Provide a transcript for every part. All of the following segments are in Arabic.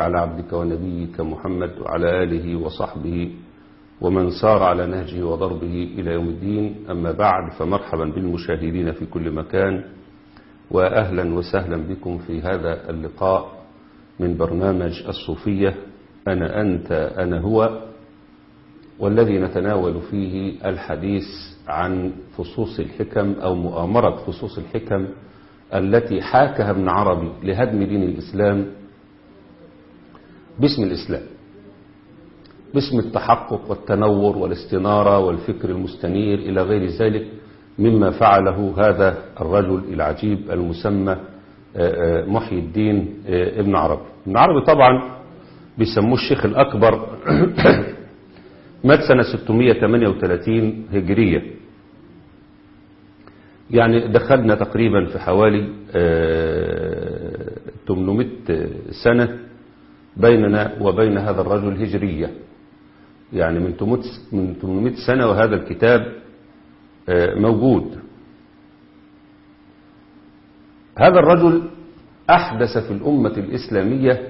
على عبدك ونبيك محمد وعلى آله وصحبه ومن سار على نهجه وضربه إلى يوم الدين. أما بعد فمرحبا بالمشاهدين في كل مكان وأهلا وسهلا بكم في هذا اللقاء من برنامج الصوفية أنا أنت أنا هو والذي نتناول فيه الحديث عن فصوص الحكم أو مؤامرة فصوص الحكم التي حاكها ابن عربي لهدم دين الإسلام باسم الإسلام باسم التحقق والتنور والاستنارة والفكر المستنير إلى غير ذلك مما فعله هذا الرجل العجيب المسمى محي الدين ابن عربي. ابن عربي طبعا بيسموه الشيخ الأكبر مات سنة 638 هجرية. يعني دخلنا تقريبا في حوالي 800 سنة بيننا وبين هذا الرجل هجرية. يعني من 800 سنة وهذا الكتاب موجود. هذا الرجل أحدث في الأمة الإسلامية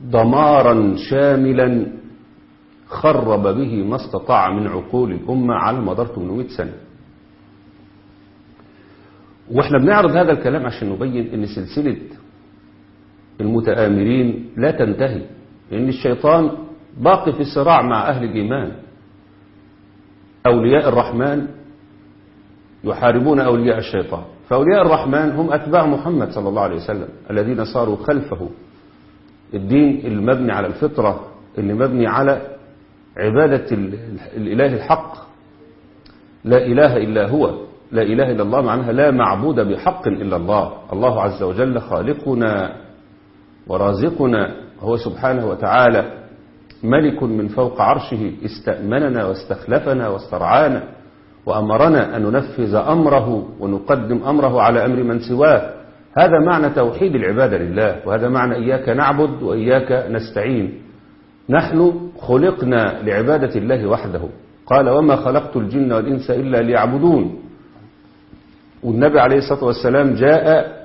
دمارا شاملا خرب به ما استطاع من عقول الأمة على مدار 800 سنة. وإحنا بنعرض هذا الكلام عشان نبين إن سلسلة المتآمرين لا تنتهي لأن الشيطان باقي في الصراع مع أهل الإيمان. أولياء الرحمن يحاربون أولياء الشيطان. فأولياء الرحمن هم أتباع محمد صلى الله عليه وسلم الذين صاروا خلفه. الدين المبني على الفطرة اللي مبني على عبادة الإله الحق. لا إله إلا هو لا إله إلا الله معناها لا معبود بحق إلا الله. الله عز وجل خالقنا. ورازقنا هو سبحانه وتعالى ملك من فوق عرشه استأمننا واستخلفنا واسترعانا وأمرنا أن ننفذ أمره ونقدم أمره على أمر من سواه. هذا معنى توحيد العبادة لله وهذا معنى إياك نعبد وإياك نستعين. نحن خلقنا لعبادة الله وحده. قال وما خلقت الجن والإنس إلا ليعبدون. والنبي عليه الصلاة والسلام جاء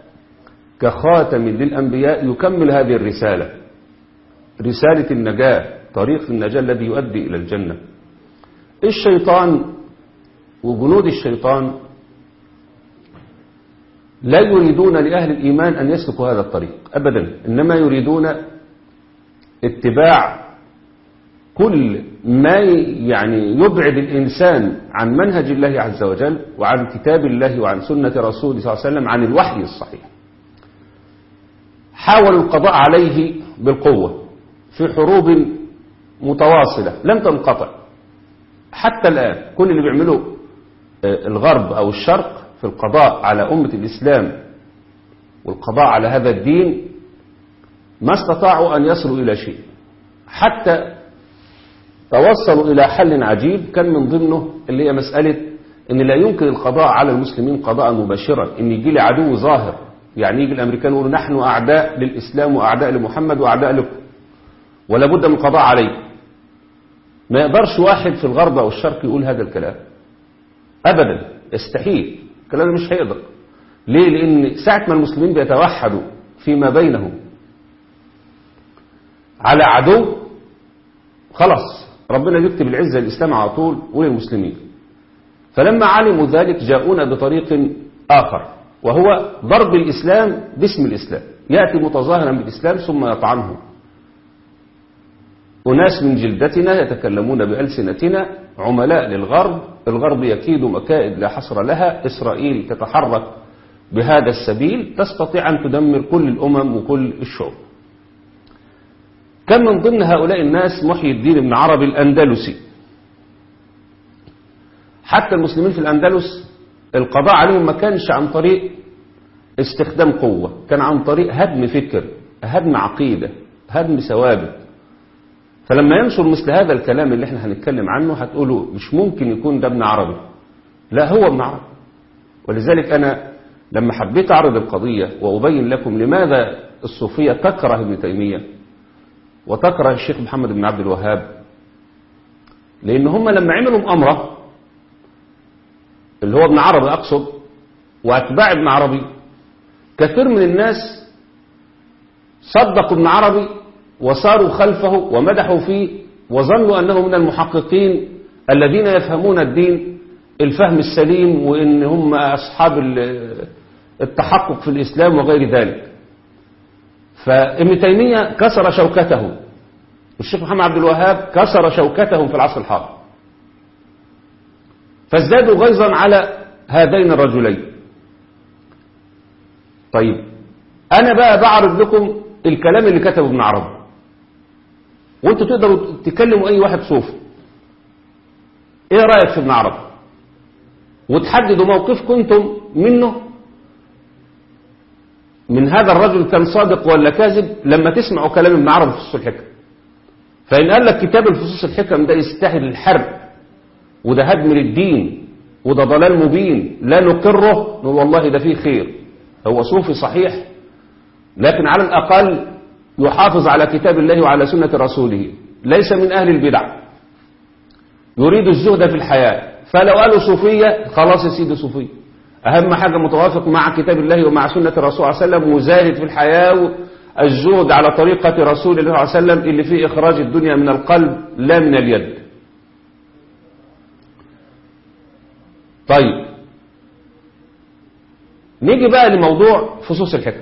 كخاتم للأنبياء يكمل هذه الرسالة. رسالة النجاة طريق النجاة الذي يؤدي إلى الجنة. الشيطان وجنود الشيطان لا يريدون لأهل الإيمان أن يسلكوا هذا الطريق أبدا. إنما يريدون اتباع كل ما يعني يبعد الإنسان عن منهج الله عز وجل وعن كتاب الله وعن سنة رسوله صلى الله عليه وسلم عن الوحي الصحيح. حاولوا القضاء عليه بالقوة في حروب متواصلة لم تنقطع. حتى الآن كل اللي بيعمله الغرب أو الشرق في القضاء على أمة الإسلام والقضاء على هذا الدين ما استطاعوا أن يصلوا إلى شيء. حتى توصلوا إلى حل عجيب كان من ضمنه اللي هي مسألة أن لا يمكن القضاء على المسلمين قضاء مباشرا أن يجي لي عدو ظاهر. يعني يجي الأمريكان يقولوا نحن أعداء للإسلام وأعداء لمحمد وأعداء لكم. ولا بد من القضاء عليه. ما يقدرش واحد في الغرب أو الشرق يقول هذا الكلام. أبدا. يستحيل. الكلام مش هيقدر. ليه؟ لأن ساعة ما المسلمين بيتوحدوا فيما بينهم على عدو خلاص. ربنا يكتب العزة للإسلام على طول وللمسلمين. فلما علموا ذلك جاءونا بطريق آخر. وهو ضرب الإسلام باسم الإسلام. يأتي متظاهرا بالإسلام ثم يطعنه. أناس من جلدتنا يتكلمون بألسنتنا عملاء للغرب الغرب يكيد مكائد لا حصر لها إسرائيل تتحرك بهذا السبيل تستطيع أن تدمر كل الأمم وكل الشعوب. كان من ضمن هؤلاء الناس محي الدين بن عربي الأندلسي. حتى المسلمين في الأندلس القضاء عليهم ما كانش عن طريق استخدام قوة كان عن طريق هدم فكر هدم عقيدة هدم ثوابت. فلما ينشر مثل هذا الكلام اللي إحنا هنتكلم عنه هتقولوا مش ممكن يكون ده ابن عربي. لا هو ابن عربي. ولذلك أنا لما حبيت أعرض القضية وأبين لكم لماذا الصوفية تكره ابن تيمية وتكره الشيخ محمد بن عبد الوهاب لأن هم لما عملوا مؤامرة اللي هو ابن عربي أقصد وأتباع ابن عربي. كثير من الناس صدقوا ابن عربي وصاروا خلفه ومدحوا فيه وظنوا أنه من المحققين الذين يفهمون الدين الفهم السليم وإن هم أصحاب التحقق في الإسلام وغير ذلك. فابن تيمية كسر شوكته. والشيخ محمد عبد الوهاب كسر شوكتهم في العصر الحاضر. فازدادوا غيظا على هذين الرجلين. طيب أنا بقى بعرض لكم الكلام اللي كتبه ابن عربي. وانتوا تقدروا تكلموا أي واحد صوفي. إيه رأيك في ابن عربي؟ وتحددوا موقفكم أنتم منه؟ من هذا الرجل كان صادق ولا كاذب؟ لما تسمعوا كلام ابن عربي في فصوص الحكم فإن قال لك كتاب الفصوص الحكم ده يستاهل الحرب وده هدم للدين وده ضلال مبين لا نقره نقول والله ده فيه خير. هو صوفي صحيح لكن على الأقل يحافظ على كتاب الله وعلى سنة رسوله ليس من أهل البدع. يريد الزهد في الحياة فلو قالوا صوفية خلاص يا سيدي صوفية أهم حاجة متوافق مع كتاب الله ومع سنة الرسول صلى الله عليه وسلم وزاهد في الحياة الزهد على طريقة رسول الله صلى الله عليه وسلم اللي فيه إخراج الدنيا من القلب لا من اليد. طيب. نيجي بقى لموضوع فصوص الحكم.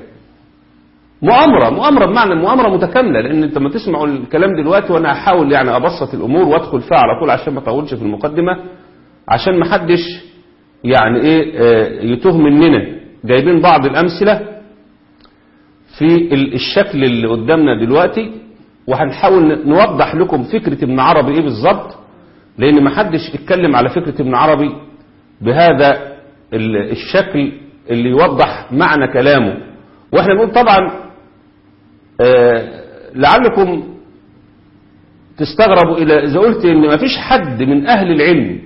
مؤامرة مؤامرة بمعنى مؤامرة متكاملة لأن أنت ما تسمعوا الكلام دلوقتي وأنا هحاول يعني أبسط الأمور وأدخل فيها على طول عشان ما أطولش في المقدمة عشان ما حدش يعني إيه يتوه مننا جايبين بعض الأمثلة في الشكل اللي قدامنا دلوقتي وهنحاول نوضح لكم فكرة ابن عربي إيه بالظبط لأن ما حدش اتكلم على فكرة ابن عربي بهذا الشكل اللي يوضح معنى كلامه. وإحنا نقول طبعا آه لعلكم تستغربوا إلى إذا قلت إن ما فيش حد من أهل العلم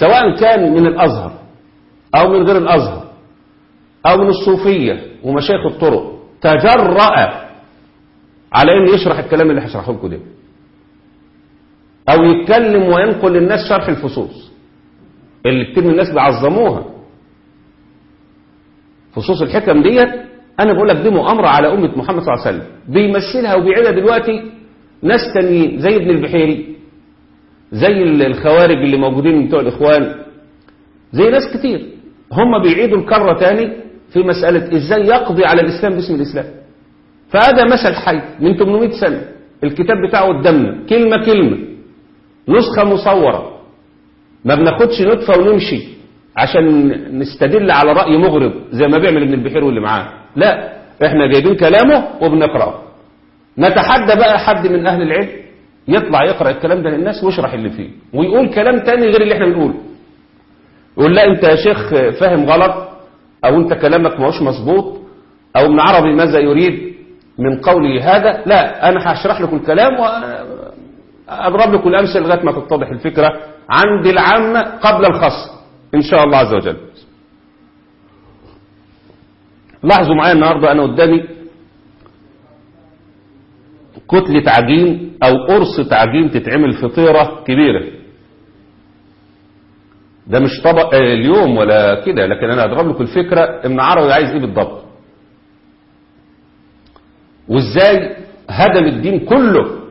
سواء كان من الأزهر أو من غير الأزهر أو من الصوفية ومشايخ الطرق تجرأ على إن يشرح الكلام اللي هشرحه لكم ده. أو يتكلم وينقل للناس شرح الفصوص. اللي كتير من الناس بيعظموها. فصوص الحكم ديت أنا بقول لك دي مؤامرة على أمة محمد صلى الله عليه وسلم. بيمثلها وبيعيدها دلوقتي ناس تانيين زي ابن البحيري زي الخوارج اللي موجودين بتوع الإخوان زي ناس كتير. هم بيعيدوا الكرة تاني في مسألة إزاي يقضي على الإسلام باسم الإسلام. فهذا مثل حي من 800 سنة. الكتاب بتاعه قدامنا كلمة كلمة. نسخة مصورة. ما بناخدش نطفة ونمشي عشان نستدل على رأي مغرب زي ما بيعمل ابن البحير واللي معاه. لا إحنا جايبين كلامه وبنقرأه. نتحدى بقى حد من أهل العلم يطلع يقرأ الكلام ده للناس ويشرح اللي فيه ويقول كلام تاني غير اللي إحنا بنقوله. يقول لا انت يا شيخ فاهم غلط أو انت كلامك ماهوش مظبوط أو ابن عربي ماذا يريد من قوله هذا؟ لا أنا هشرح لكم الكلام واضرب لكم الأمثلة لغاية ما تتضح الفكرة عند العامه قبل الخاصه إن شاء الله عز وجل. لاحظوا معايا النهارده أنا قدامي كتلة عجين أو قرصة عجين تتعمل في طيرة كبيرة. ده مش طبق اليوم ولا كده لكن أنا اضرب لكم الفكرة ابن عربي عايز إيه بالضبط؟ وإزاي هدم الدين كله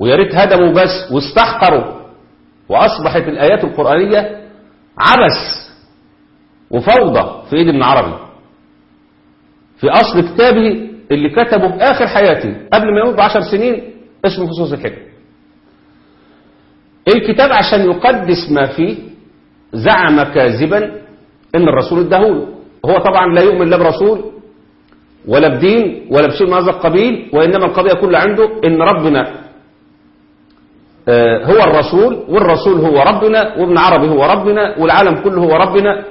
ويا ريت هدموا بس واستحقروا وأصبحت الآيات القرآنية عبث وفوضى في إيد ابن عربي. في أصل كتابه اللي كتبه في آخر حياته قبل ما يموت بعشر سنين اسمه فصوص الحكم. الكتاب عشان يقدس ما فيه زعم كاذبا إن الرسول اداهوله هو طبعا لا يؤمن لا برسول ولا بدين ولا بشيء من هذا القبيل وإنما القضية كلها عنده إن ربنا هو الرسول والرسول هو ربنا وابن عربي هو ربنا والعالم كله هو ربنا.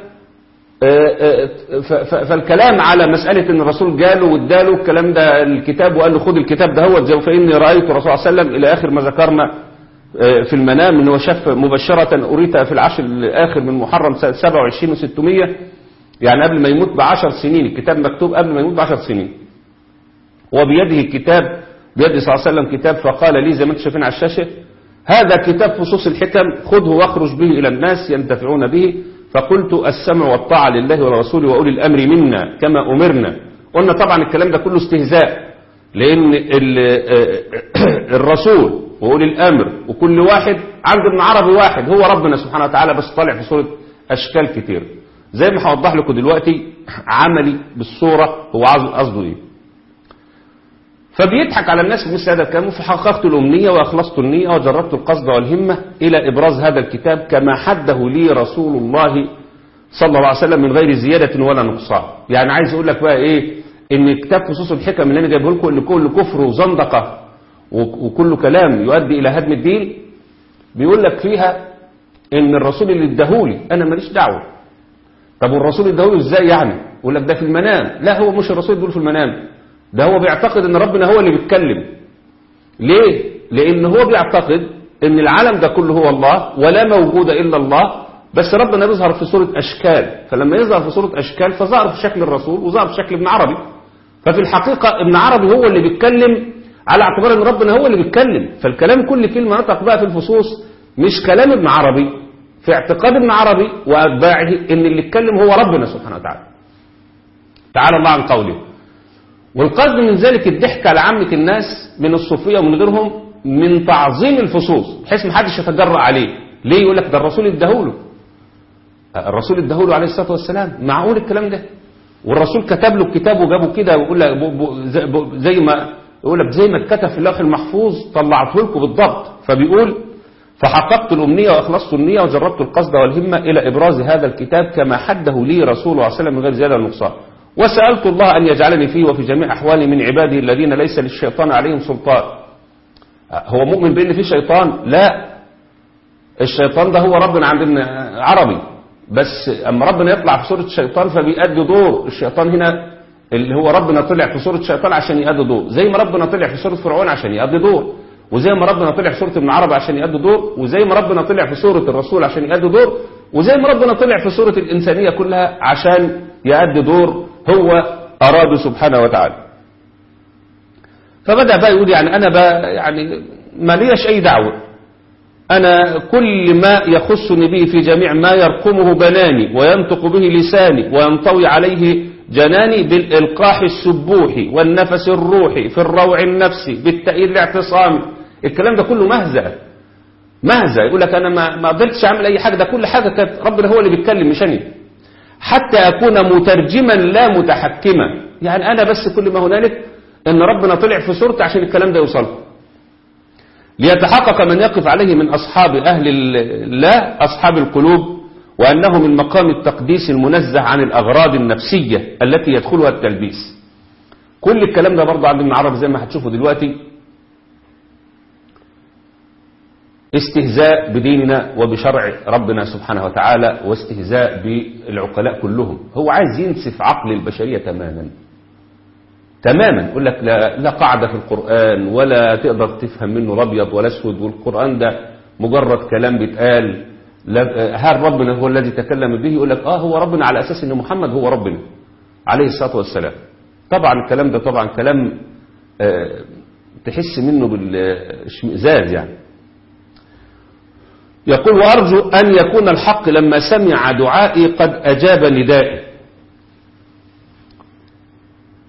فالكلام على مسألة إن الرسول جاله واداله الكلام ده الكتاب وقال له خد الكتاب ده هو فإني رأيت الرسول صلى الله عليه وسلم إلى آخر ما ذكرنا في المنام إنه شاف مبشرة أريت في العشر الآخر من محرم 27 و600 يعني قبل ما يموت بعشر سنين الكتاب مكتوب قبل ما يموت بعشر سنين. وبيده الكتاب بيد صلى الله عليه وسلم كتاب فقال لي زي ما أنتم شايفين على الشاشة هذا كتاب فصوص الحكم خذه واخرج به إلى الناس ينتفعون به. فقلت السمع والطاعة لله ولرسوله وأولي الأمر منا كما أمرنا. قلنا طبعا الكلام ده كله استهزاء لأن الرسول وأولي الأمر وكل واحد عند ابن عربي واحد هو ربنا سبحانه وتعالى بس طالع في صورة أشكال كتير. زي ما هوضح لكم دلوقتي عملي بالصورة هو قصده إيه؟ فبيضحك على الناس بمثل هذا الكلام فحققت الأمنية وأخلصت النية وجربت القصد والهمة إلى إبراز هذا الكتاب كما حده لي رسول الله صلى الله عليه وسلم من غير زيادة ولا نقصان. يعني عايز أقول لك بقى إيه؟ إن كتاب خصوص الحكم اللي أنا جايبه لكم اللي كل كفر وزندقة وكل كلام يؤدي إلى هدم الدين بيقول لك فيها إن الرسول اللي اداهولي أنا ماليش دعوة. طب والرسول اداهولي إزاي يعني؟ يقول لك ده في المنام. لا هو مش الرسول يقول في المنام. ده هو بيعتقد إن ربنا هو اللي بيتكلم. ليه؟ لأن هو بيعتقد إن العالم ده كله هو الله ولا موجود إلا الله. بس ربنا بيظهر في صورة أشكال. فلما يظهر في صورة أشكال فظهر في شكل الرسول وظهر في شكل ابن عربي. ففي الحقيقة ابن عربي هو اللي بيتكلم على اعتبار إن ربنا هو اللي بيتكلم. فالكلام كل كلمة نطق بقى في الفصوص. مش كلام ابن عربي. في اعتقاد ابن عربي وأتباعه إن اللي يتكلم هو ربنا سبحانه وتعالى. تعالى الله عن قوله. والقصد من ذلك الضحك على عامة الناس من الصوفية ومن غيرهم من تعظيم الفصوص بحيث ما حدش يتجرأ عليه. ليه يقول لك ده الرسول اداهوله الرسول اداهوله عليه الصلاة والسلام. معقول الكلام ده؟ والرسول كتب له الكتاب وجابه كده ويقول لك زي ما يقول لك زي ما اتكتب في اللوح المحفوظ طلعته لكم بالضبط. فبيقول فحققت الأمنية وأخلصت النية وجربت القصد والهمة إلى إبراز هذا الكتاب كما حده لي رسول الله صلى الله عليه وسلم من غير زيادة ونقصان وسألت الله أن يجعلني فيه وفي جميع أحوالي من عباده الذين ليس للشيطان عليهم سلطان. هو مؤمن بأن في شيطان؟ لا. الشيطان ده هو ربنا عندنا عربي. بس أما ربنا يطلع في صورة الشيطان فبيأدي دور. الشيطان هنا اللي هو ربنا طلع في صورة الشيطان عشان يأدي دور. زي ما ربنا طلع في صورة فرعون عشان يأدي دور. وزي ما ربنا طلع في صورة ابن عربي عشان يأدي دور. وزي ما ربنا طلع في صورة الرسول عشان يأدي دور. وزي ما ربنا طلع في صورة الإنسانية كلها عشان يأدي دور. هو أراد سبحانه وتعالى. فبدأ بقى يقول يعني أنا بقى يعني ما ليش أي دعوة. أنا كل ما يخصني به في جميع ما يرقمه بناني وينطق به لساني وينطوي عليه جناني بالإلقاح السبوحي والنفس الروحي في الروع النفسي بالتأييد الاعتصامي الكلام ده كله مهزأ. مهزأ. يقول لك أنا ما قدرتش أعمل أي حاجة. ده كل حاجة كانت ربنا هو اللي بيتكلم مش أنا. حتى أكون مترجما لا متحكما. يعني أنا بس كل ما هنالك أن ربنا طلع في صورتي عشان الكلام ده يوصل. ليتحقق من يقف عليه من أصحاب أهل الله أصحاب القلوب وأنه من مقام التقديس المنزه عن الأغراض النفسية التي يدخلها التلبيس. كل الكلام ده برضه عند ابن عرب زي ما هتشوفوا دلوقتي. استهزاء بديننا وبشرع ربنا سبحانه وتعالى واستهزاء بالعقلاء كلهم. هو عايز ينسف عقل البشرية تماما. تماما. يقول لك لا, لا قاعدة في القرآن ولا تقدر تفهم منه الأبيض ولا أسود والقرآن ده مجرد كلام بيتقال. هل ربنا هو الذي تكلم به؟ يقول لك آه هو ربنا على أساس أن محمد هو ربنا عليه الصلاة والسلام. طبعا الكلام ده طبعا كلام آه تحس منه بالاشمئزاز يعني. يقول وأرجو أن يكون الحق لما سمع دعائي قد أجاب ندائي.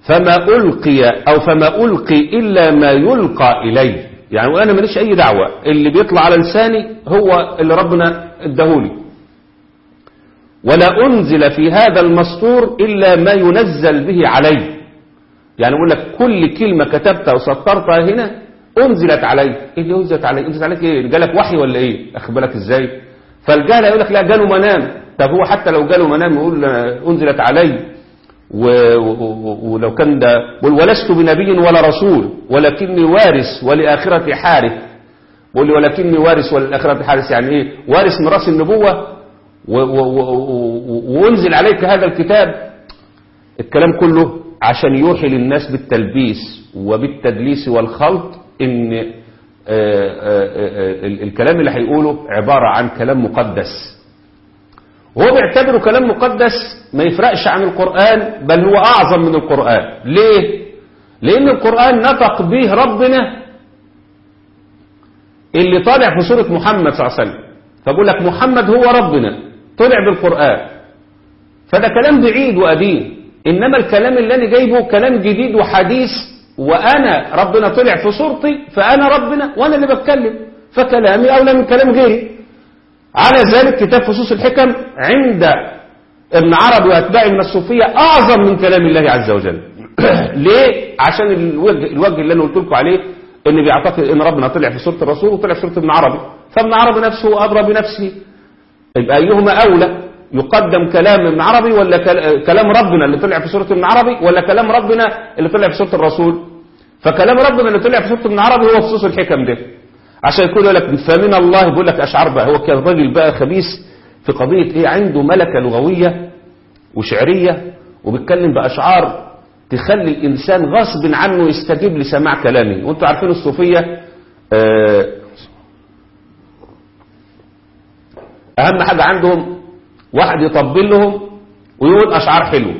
فما ألقي أو فما ألقي إلا ما يلقى إلي. يعني وأنا ماليش أي دعوة. اللي بيطلع على لساني هو اللي ربنا ادهولي ولا أنزل في هذا المسطور إلا ما ينزل به علي. يعني أقول لك كل كلمة كتبتها وسطرتها هنا أنزلت علي إيه اللي أنزلت علي أنزلت عليك إيه؟ جالك وحي ولا إيه؟ أخد بالك إزاي؟ فالجهل يقول لك لا جاله منام. طب هو حتى لو جاله منام يقول أنزلت علي. ولو كان ده ولست بنبي ولا رسول ولكني وارث ولآخرة حارث. بقول لي ولكني وارث وللآخرة حارث يعني إيه؟ وارث ميراث النبوة. وأنزل عليك هذا الكتاب. الكلام كله عشان يوحي للناس بالتلبيس وبالتدليس والخلط. إن آآ آآ الكلام اللي هيقوله عبارة عن كلام مقدس. وهو بيعتبره كلام مقدس ما يفرقش عن القرآن بل هو أعظم من القرآن. ليه؟ لأن القرآن نطق به ربنا اللي طالع في سورة محمد صلى الله عليه وسلم. فبقول لك محمد هو ربنا طلع بالقرآن. فده كلام بعيد وقديم. إنما الكلام اللي أنا جايبه كلام جديد وحديث وأنا ربنا طلع في صورتي فأنا ربنا وأنا اللي بتكلم فكلامي أولى من كلام غيري. على ذلك كتاب فصوص الحكم عند ابن عربي وأتباعه من الصوفية أعظم من كلام الله عز وجل. ليه؟ عشان الوجه, الوجه اللي أنا قلت لكم عليه إن بيعتقد إن ربنا طلع في سورة الرسول وطلع في سورة ابن عربي. فابن عربي نفسه أدرى بنفسه. يبقى أيهما أولى؟ يقدم كلام ابن عربي ولا كلام ربنا اللي طلع في سورة ابن عربي ولا كلام ربنا اللي طلع في سورة الرسول؟ فكلام ربنا اللي طلع في سورة ابن عربي هو فصوص الحكم ده. عشان يقول لك فمن الله بيقول لك أشعار بقى هو كان راجل بقى خبيث في قضية إيه؟ عنده ملكة لغوية وشعرية وبيتكلم بأشعار تخلي الإنسان غصب عنه يستجيب لسماع كلامه. وأنتوا عارفين الصوفية آه أهم حاجة عندهم واحد يطبل لهم ويقول أشعار حلوة.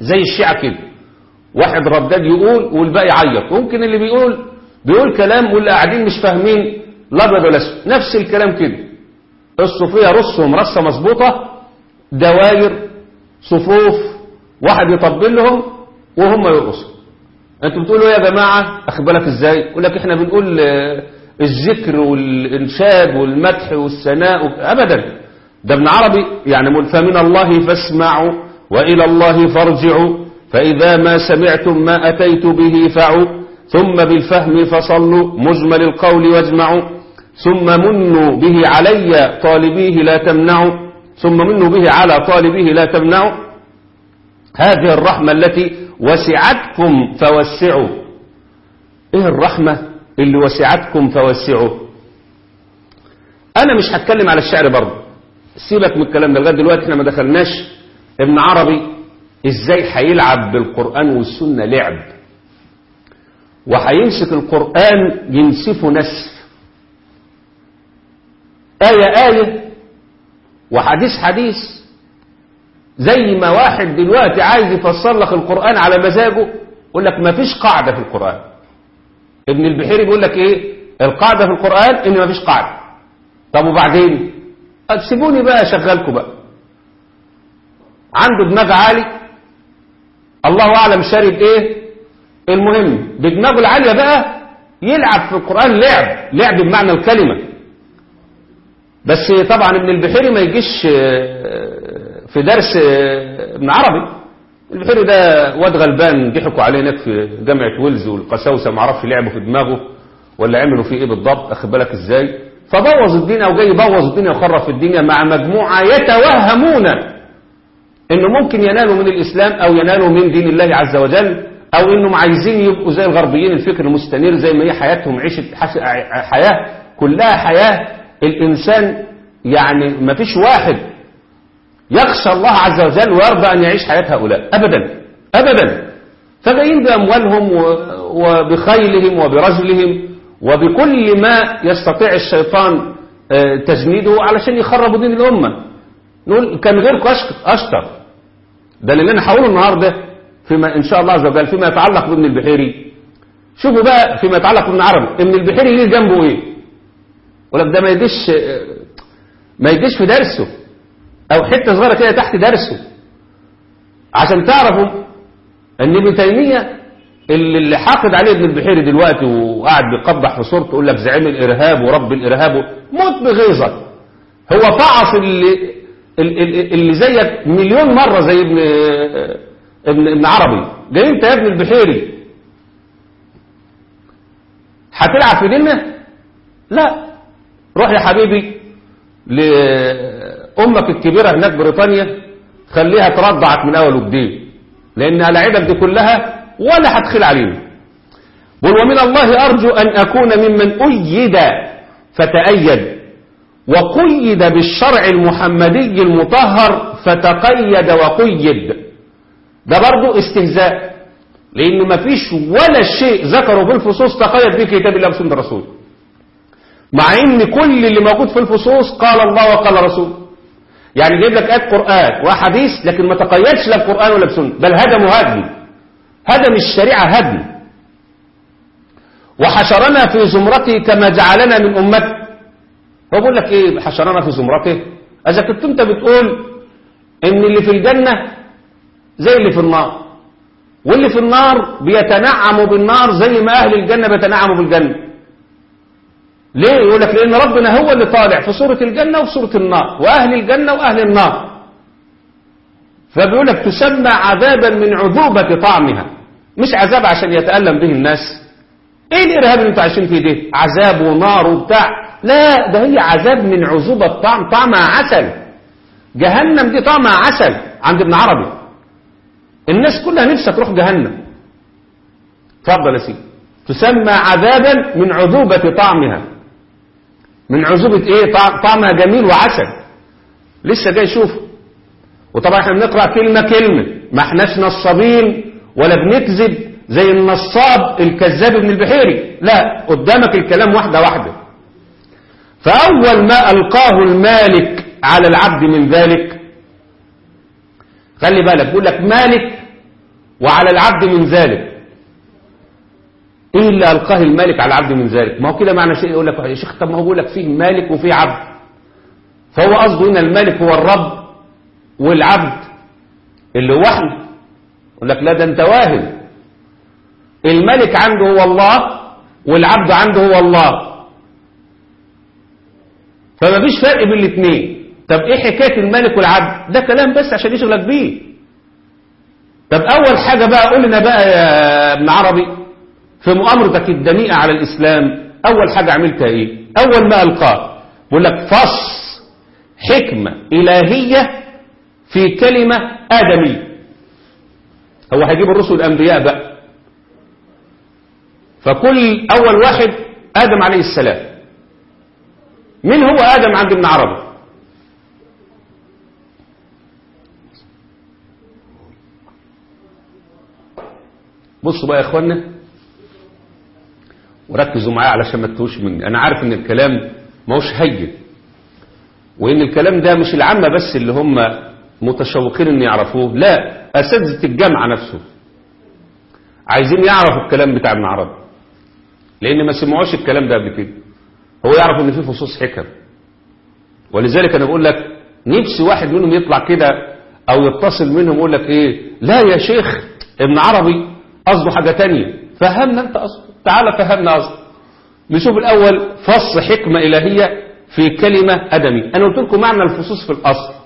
زي الشيعة كده. واحد رداد يقول والباقي يعيط. ممكن اللي بيقول بيقول كلام واللي قاعدين مش فاهمين الابيض ولا نفس الكلام كده. الصوفية رصهم رصة مظبوطة دواير صفوف واحد يطبل لهم وهم يرقصوا. أنتوا بتقولوا إيه يا جماعة؟ اخد بالك إزاي؟ يقول لك إحنا بنقول الذكر والإنشاد والمدح والثناء ابدا. ده ابن عربي يعني فمن الله فاسمعوا وإلى الله فارجعوا فإذا ما سمعتم ما أتيت به فعوا ثم بالفهم فصلوا مجمل القول واجمعوا ثم منوا به علي طالبيه لا تمنعوا ثم منوا به على طالبيه لا تمنعوا. هذه الرحمة التي وسعتكم فوسعوا. إيه الرحمة اللي وسعتكم فوسعوا؟ أنا مش هتكلم على الشعر برضه. سيبك من الكلام ده لغاية دلوقتي إحنا ما دخلناش ابن عربي إزاي هيلعب بالقرآن والسنة لعب. وهيمسك القرآن ينسفه نسف. آية آية وحديث حديث. زي ما واحد دلوقتي عايز يفسر لك القرآن على مزاجه يقول لك ما فيش قاعدة في القرآن. ابن البحيري بيقول لك إيه؟ القاعدة في القرآن إن ما فيش قاعدة. طب وبعدين؟ سيبوني بقى اشغلكم بقى. عنده دماغ عالي. الله أعلم شارب إيه؟ المهم بدماغه العالية بقى يلعب في القرآن لعب لعب بمعنى الكلمة. بس طبعا ابن البحيري ما يجيش في درس ابن عربي. البحيري ده واد غلبان ضحكوا عليه هناك في جامعة ويلز والقساوسة ما عرفش لعبوا في دماغه ولا عملوا فيه إيه بالضبط أخد بالك إزاي؟ فبوظ الدنيا وجاي يبوظ الدنيا وخرف الدنيا مع مجموعة يتوهمون إنه ممكن ينالوا من الإسلام أو ينالوا من دين الله عز وجل أو انهم عايزين يبقوا زي الغربيين الفكر المستنير زي ما هي حياتهم عيشة حياة كلها حياة. الإنسان يعني ما فيش واحد يخشى الله عز وجل ويرضى أن يعيش حياة هؤلاء ابدا ابدا. فجايين بأموالهم وبخيلهم وبرجلهم. وبكل ما يستطيع الشيطان تجنيده علشان يخربوا دين الأمة. نقول كان غيركم أشطر. ده اللي أنا هقوله النهارده فيما إن شاء الله عز وجل فيما يتعلق بابن البحيري. شوفوا بقى فيما يتعلق بابن عربي. ابن البحيري ليه جنبه إيه؟ ولك ده ما يديش ما يديش في درسه. أو حتة صغيرة كده تحت درسه. عشان تعرفوا إن ابن تيمية اللي حاقد عليه ابن البحيري دلوقتي وقاعد بيقبح في صورته يقول لك زعيم الإرهاب ورب الإرهاب موت بغيظك. هو فعص اللي اللي زيك مليون مرة زي ابن ابن ابن عربي. جاي انت يا ابن البحيري. هتلعب في ديننا؟ لا. روح يا حبيبي لأمك الكبيرة هناك بريطانيا خليها ترضعك من أول وجديد. لأن الاعيبك دي كلها ولا هتخل علينا قل ومن الله أرجو أن أكون ممن أيد فتأيد وقيد بالشرع المحمدي المطهر فتقيد وقيد. ده برضو استهزاء لأن مفيش ولا شيء ذكره في الفصوص تقيد به كتاب الله وسنة الرسول. مع إن كل اللي موجود في الفصوص قال الله وقال رسول يعني جايب لك آيات قرآن وحديث لكن ما تقيدش لا بقرآن ولا بسنة بل هدم هدم هدم الشريعة هدم. وحشرنا في زمرته كما جعلنا من أمته. هو بيقول لك إيه حشرنا في زمرته؟ إذا كنت أنت بتقول إن اللي في الجنة زي اللي في النار. واللي في النار بيتنعموا بالنار زي ما أهل الجنة بيتنعموا بالجنة. ليه؟ يقول لك لأن ربنا هو اللي طالع في سورة الجنة وفي سورة النار. وأهل الجنة وأهل النار. فبيقول لك تسمى عذابا من عذوبة طعمها. مش عذاب عشان يتألم به الناس. إيه الإرهاب اللي أنتوا عايشين فيه ده؟ عذاب ونار وبتاع. لا ده هي عذاب من عذوبة طعم طعمها عسل. جهنم دي طعمها عسل عند ابن عربي. الناس كلها نفسها تروح جهنم. اتفضل يا سيدي. تسمى عذابا من عذوبة طعمها. من عذوبة إيه؟ طعمها جميل وعسل. لسه جاي شوف وطبعا إحنا بنقرأ كلمة كلمة ما إحناش نصابين ولا بنكذب زي النصاب الكذاب ابن البحيري لا قدامك الكلام واحدة واحدة. فأول ما ألقاه المالك على العبد من ذلك خلي بالك بيقول لك مالك وعلى العبد من ذلك. إيه اللي ألقاه المالك على العبد من ذلك؟ ما هو كده معنى شيء يقول لك يا شيخ طب ما هو بيقول لك فيه مالك وفيه عبد. فهو قصده هنا المالك هو الرب والعبد اللي إحنا يقول لك لا ده انت واهم الملك عنده هو الله والعبد عنده هو الله. فما فيش فرق بين الاثنين. طب إيه حكاية الملك والعبد؟ ده كلام بس عشان يشغلك بيه. طب أول حاجة بقى قول لنا بقى يا ابن عربي في مؤامرتك الدنيئة على الإسلام أول حاجة عملتها إيه؟ أول ما ألقاه بيقول لك فص حكمة إلهية في كلمة آدمية. هو هيجيب الرسل الأنبياء بقى. فكل أول واحد آدم عليه السلام. من هو آدم عند ابن عربي بصوا بقى يا اخوانا وركزوا معايا علشان ما تتوش مني. أنا عارف إن الكلام ما هوش هين. وإن الكلام ده مش العامة بس اللي هم متشوقين إن يعرفوه. لا أساتذة الجامعة نفسه. عايزين يعرفوا الكلام بتاع ابن عربي. لأن ما سمعوش الكلام ده قبل كده. هو يعرف إن في فصوص حكم. ولذلك أنا بقول لك نفسي واحد منهم يطلع كده أو يتصل منهم يقول لك إيه لا يا شيخ ابن عربي قصده حاجة تانية. فهمنا أنت قصده. تعالى فهمنا قصده. نشوف الأول فص حكمة إلهية في كلمة ادمي أنا قلت لكم معنى الفصوص في الأصل.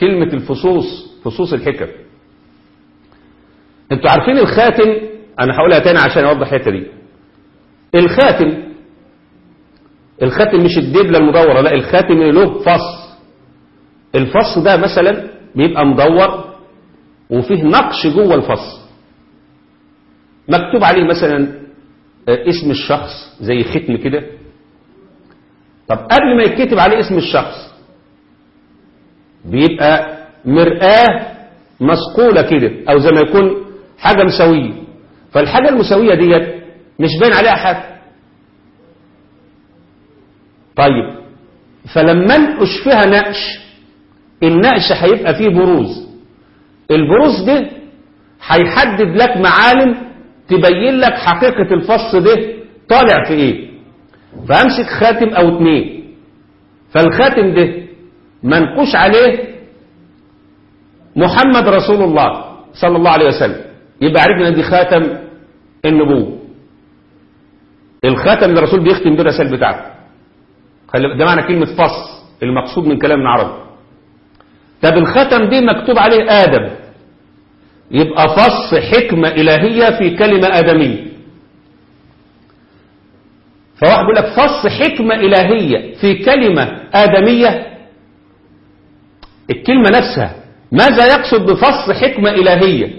كلمة الفصوص فصوص الحكم. أنتوا عارفين الخاتم؟ أنا هقولها تاني عشان أوضح الحتة دي. الخاتم الخاتم مش الدبلة المدورة لا الخاتم له فص. الفص ده مثلا بيبقى مدور وفيه نقش جوه الفص. مكتوب عليه مثلا اسم الشخص زي ختم كده. طب قبل ما يتكتب عليه اسم الشخص بيبقى مرآة مسقولة كده أو زي ما يكون حاجة مسوية فالحاجة المسوية ديت مش باين عليها حاجة. طيب فلما انقش فيها نقش النقش هيبقى فيه بروز. البروز ده هيحدد لك معالم تبين لك حقيقة الفص ده طالع في إيه. فأمسك خاتم أو اتنين. فالخاتم ده منقوش عليه محمد رسول الله صلى الله عليه وسلم. يبقى عرفنا دي خاتم النبوة. الخاتم اللي الرسول بيختم بيه الرسائل بتاعته. ده معنى كلمة فص المقصود من كلام العربي طب الختم دي مكتوب عليه آدم. يبقى فص حكمة إلهية في كلمة آدمية. فواحد بيقول لك فص حكمة إلهية في كلمة آدمية الكلمة نفسها. ماذا يقصد بفص حكمة إلهية؟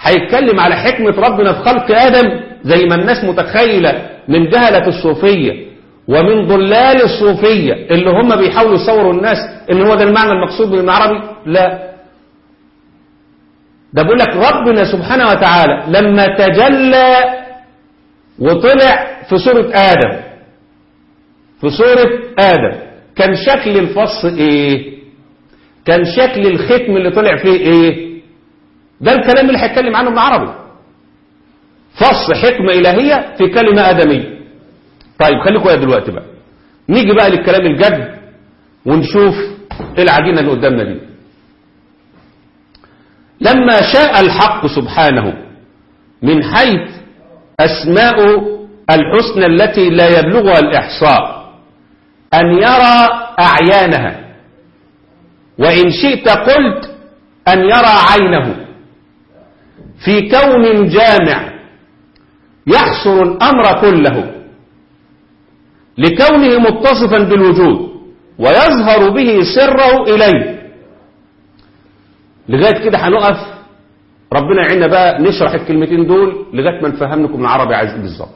هيتكلم على حكمة ربنا في خلق آدم زي ما الناس متخيلة من جهلة الصوفية ومن ضلال الصوفية اللي هم بيحاولوا يصوروا الناس إن هو ده المعنى المقصود من العربي؟ لا. ده بيقول لك ربنا سبحانه وتعالى لما تجلى وطلع في سورة آدم. في سورة آدم. كان شكل الفص إيه؟ كان شكل الختم اللي طلع فيه إيه؟ ده الكلام اللي هيتكلم عنه ابن عربي. فص حكمة إلهية في كلمة آدمية. طيب خليكم يا دلوقتي بقى. نيجي بقى للكلام الجد ونشوف العجينة اللي قدامنا دي. لما شاء الحق سبحانه من حيث أسماء الحسنى التي لا يبلغها الإحصاء أن يرى أعيانها. وإن شئت قلت أن يرى عينه. في كون جامع يحصر الأمر كله. لكونه متصفا بالوجود ويظهر به سره إليه. لغاية كده هنقف. ربنا يعيننا بقى نشرح الكلمتين دول لغاية ما نفهم لكم العربي عايز إيه بالظبط.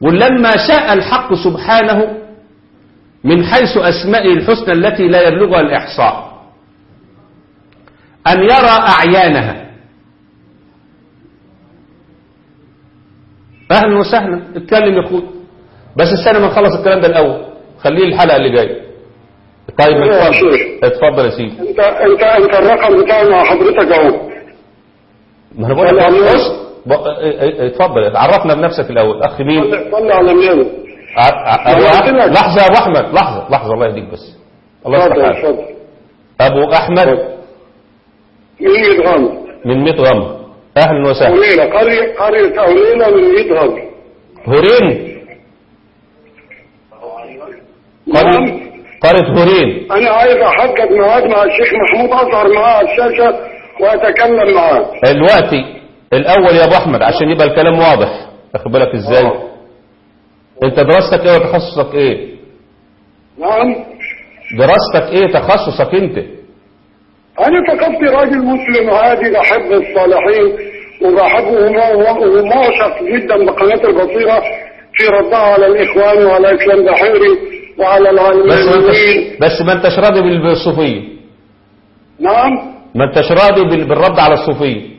ولما شاء الحق سبحانه من حيث أسمائه الحسنى التي لا يبلغها الإحصاء. أن يرى أعيانها. أهلا وسهلا. اتكلم يا أخوي بس استنى ما نخلص الكلام ده الأول. خليه الحلقة اللي جاية. طيب اتفضل. اتفضل يا سيدي. أنت أنت أنت الرقم بتاعي مع حضرتك أهو. ما أنا بقول لك طلع اتفضل. عرفنا بنفسك الأول. أخ مين؟ صلي على النبي أبو أنا أح- قلت لك. لحظة يا أبو أحمد. لحظة. لحظة. الله يهديك بس. الله يصلح أبو أحمد. من يدغم من ميت غمر أهلا وسهلا. أوليلة قرية قرية أوليلة من يدغم هورين. قرية قرية هورين. أنا عايز أحدد ميعاد مع الشيخ محمود أظهر معاه على الشاشة وأتكلم معاه. دلوقتي الأول يا أبو أحمد عشان يبقى الكلام واضح. واخد بالك إزاي؟ آه. أنت دراستك إيه وتخصصك إيه؟ نعم. دراستك إيه تخصصك أنت؟ أنا ثقافتي راجل مسلم عادي بحب الصالحين وبحبهم ومعشق جدا بقناة البصيرة في ردها على الإخوان وعلى إسلام بحيري وعلى بس العلمانيين انتش بس ما انتش راضي بال- بالصوفية؟ نعم. ما انتش راضي بال- بالرد على الصوفية؟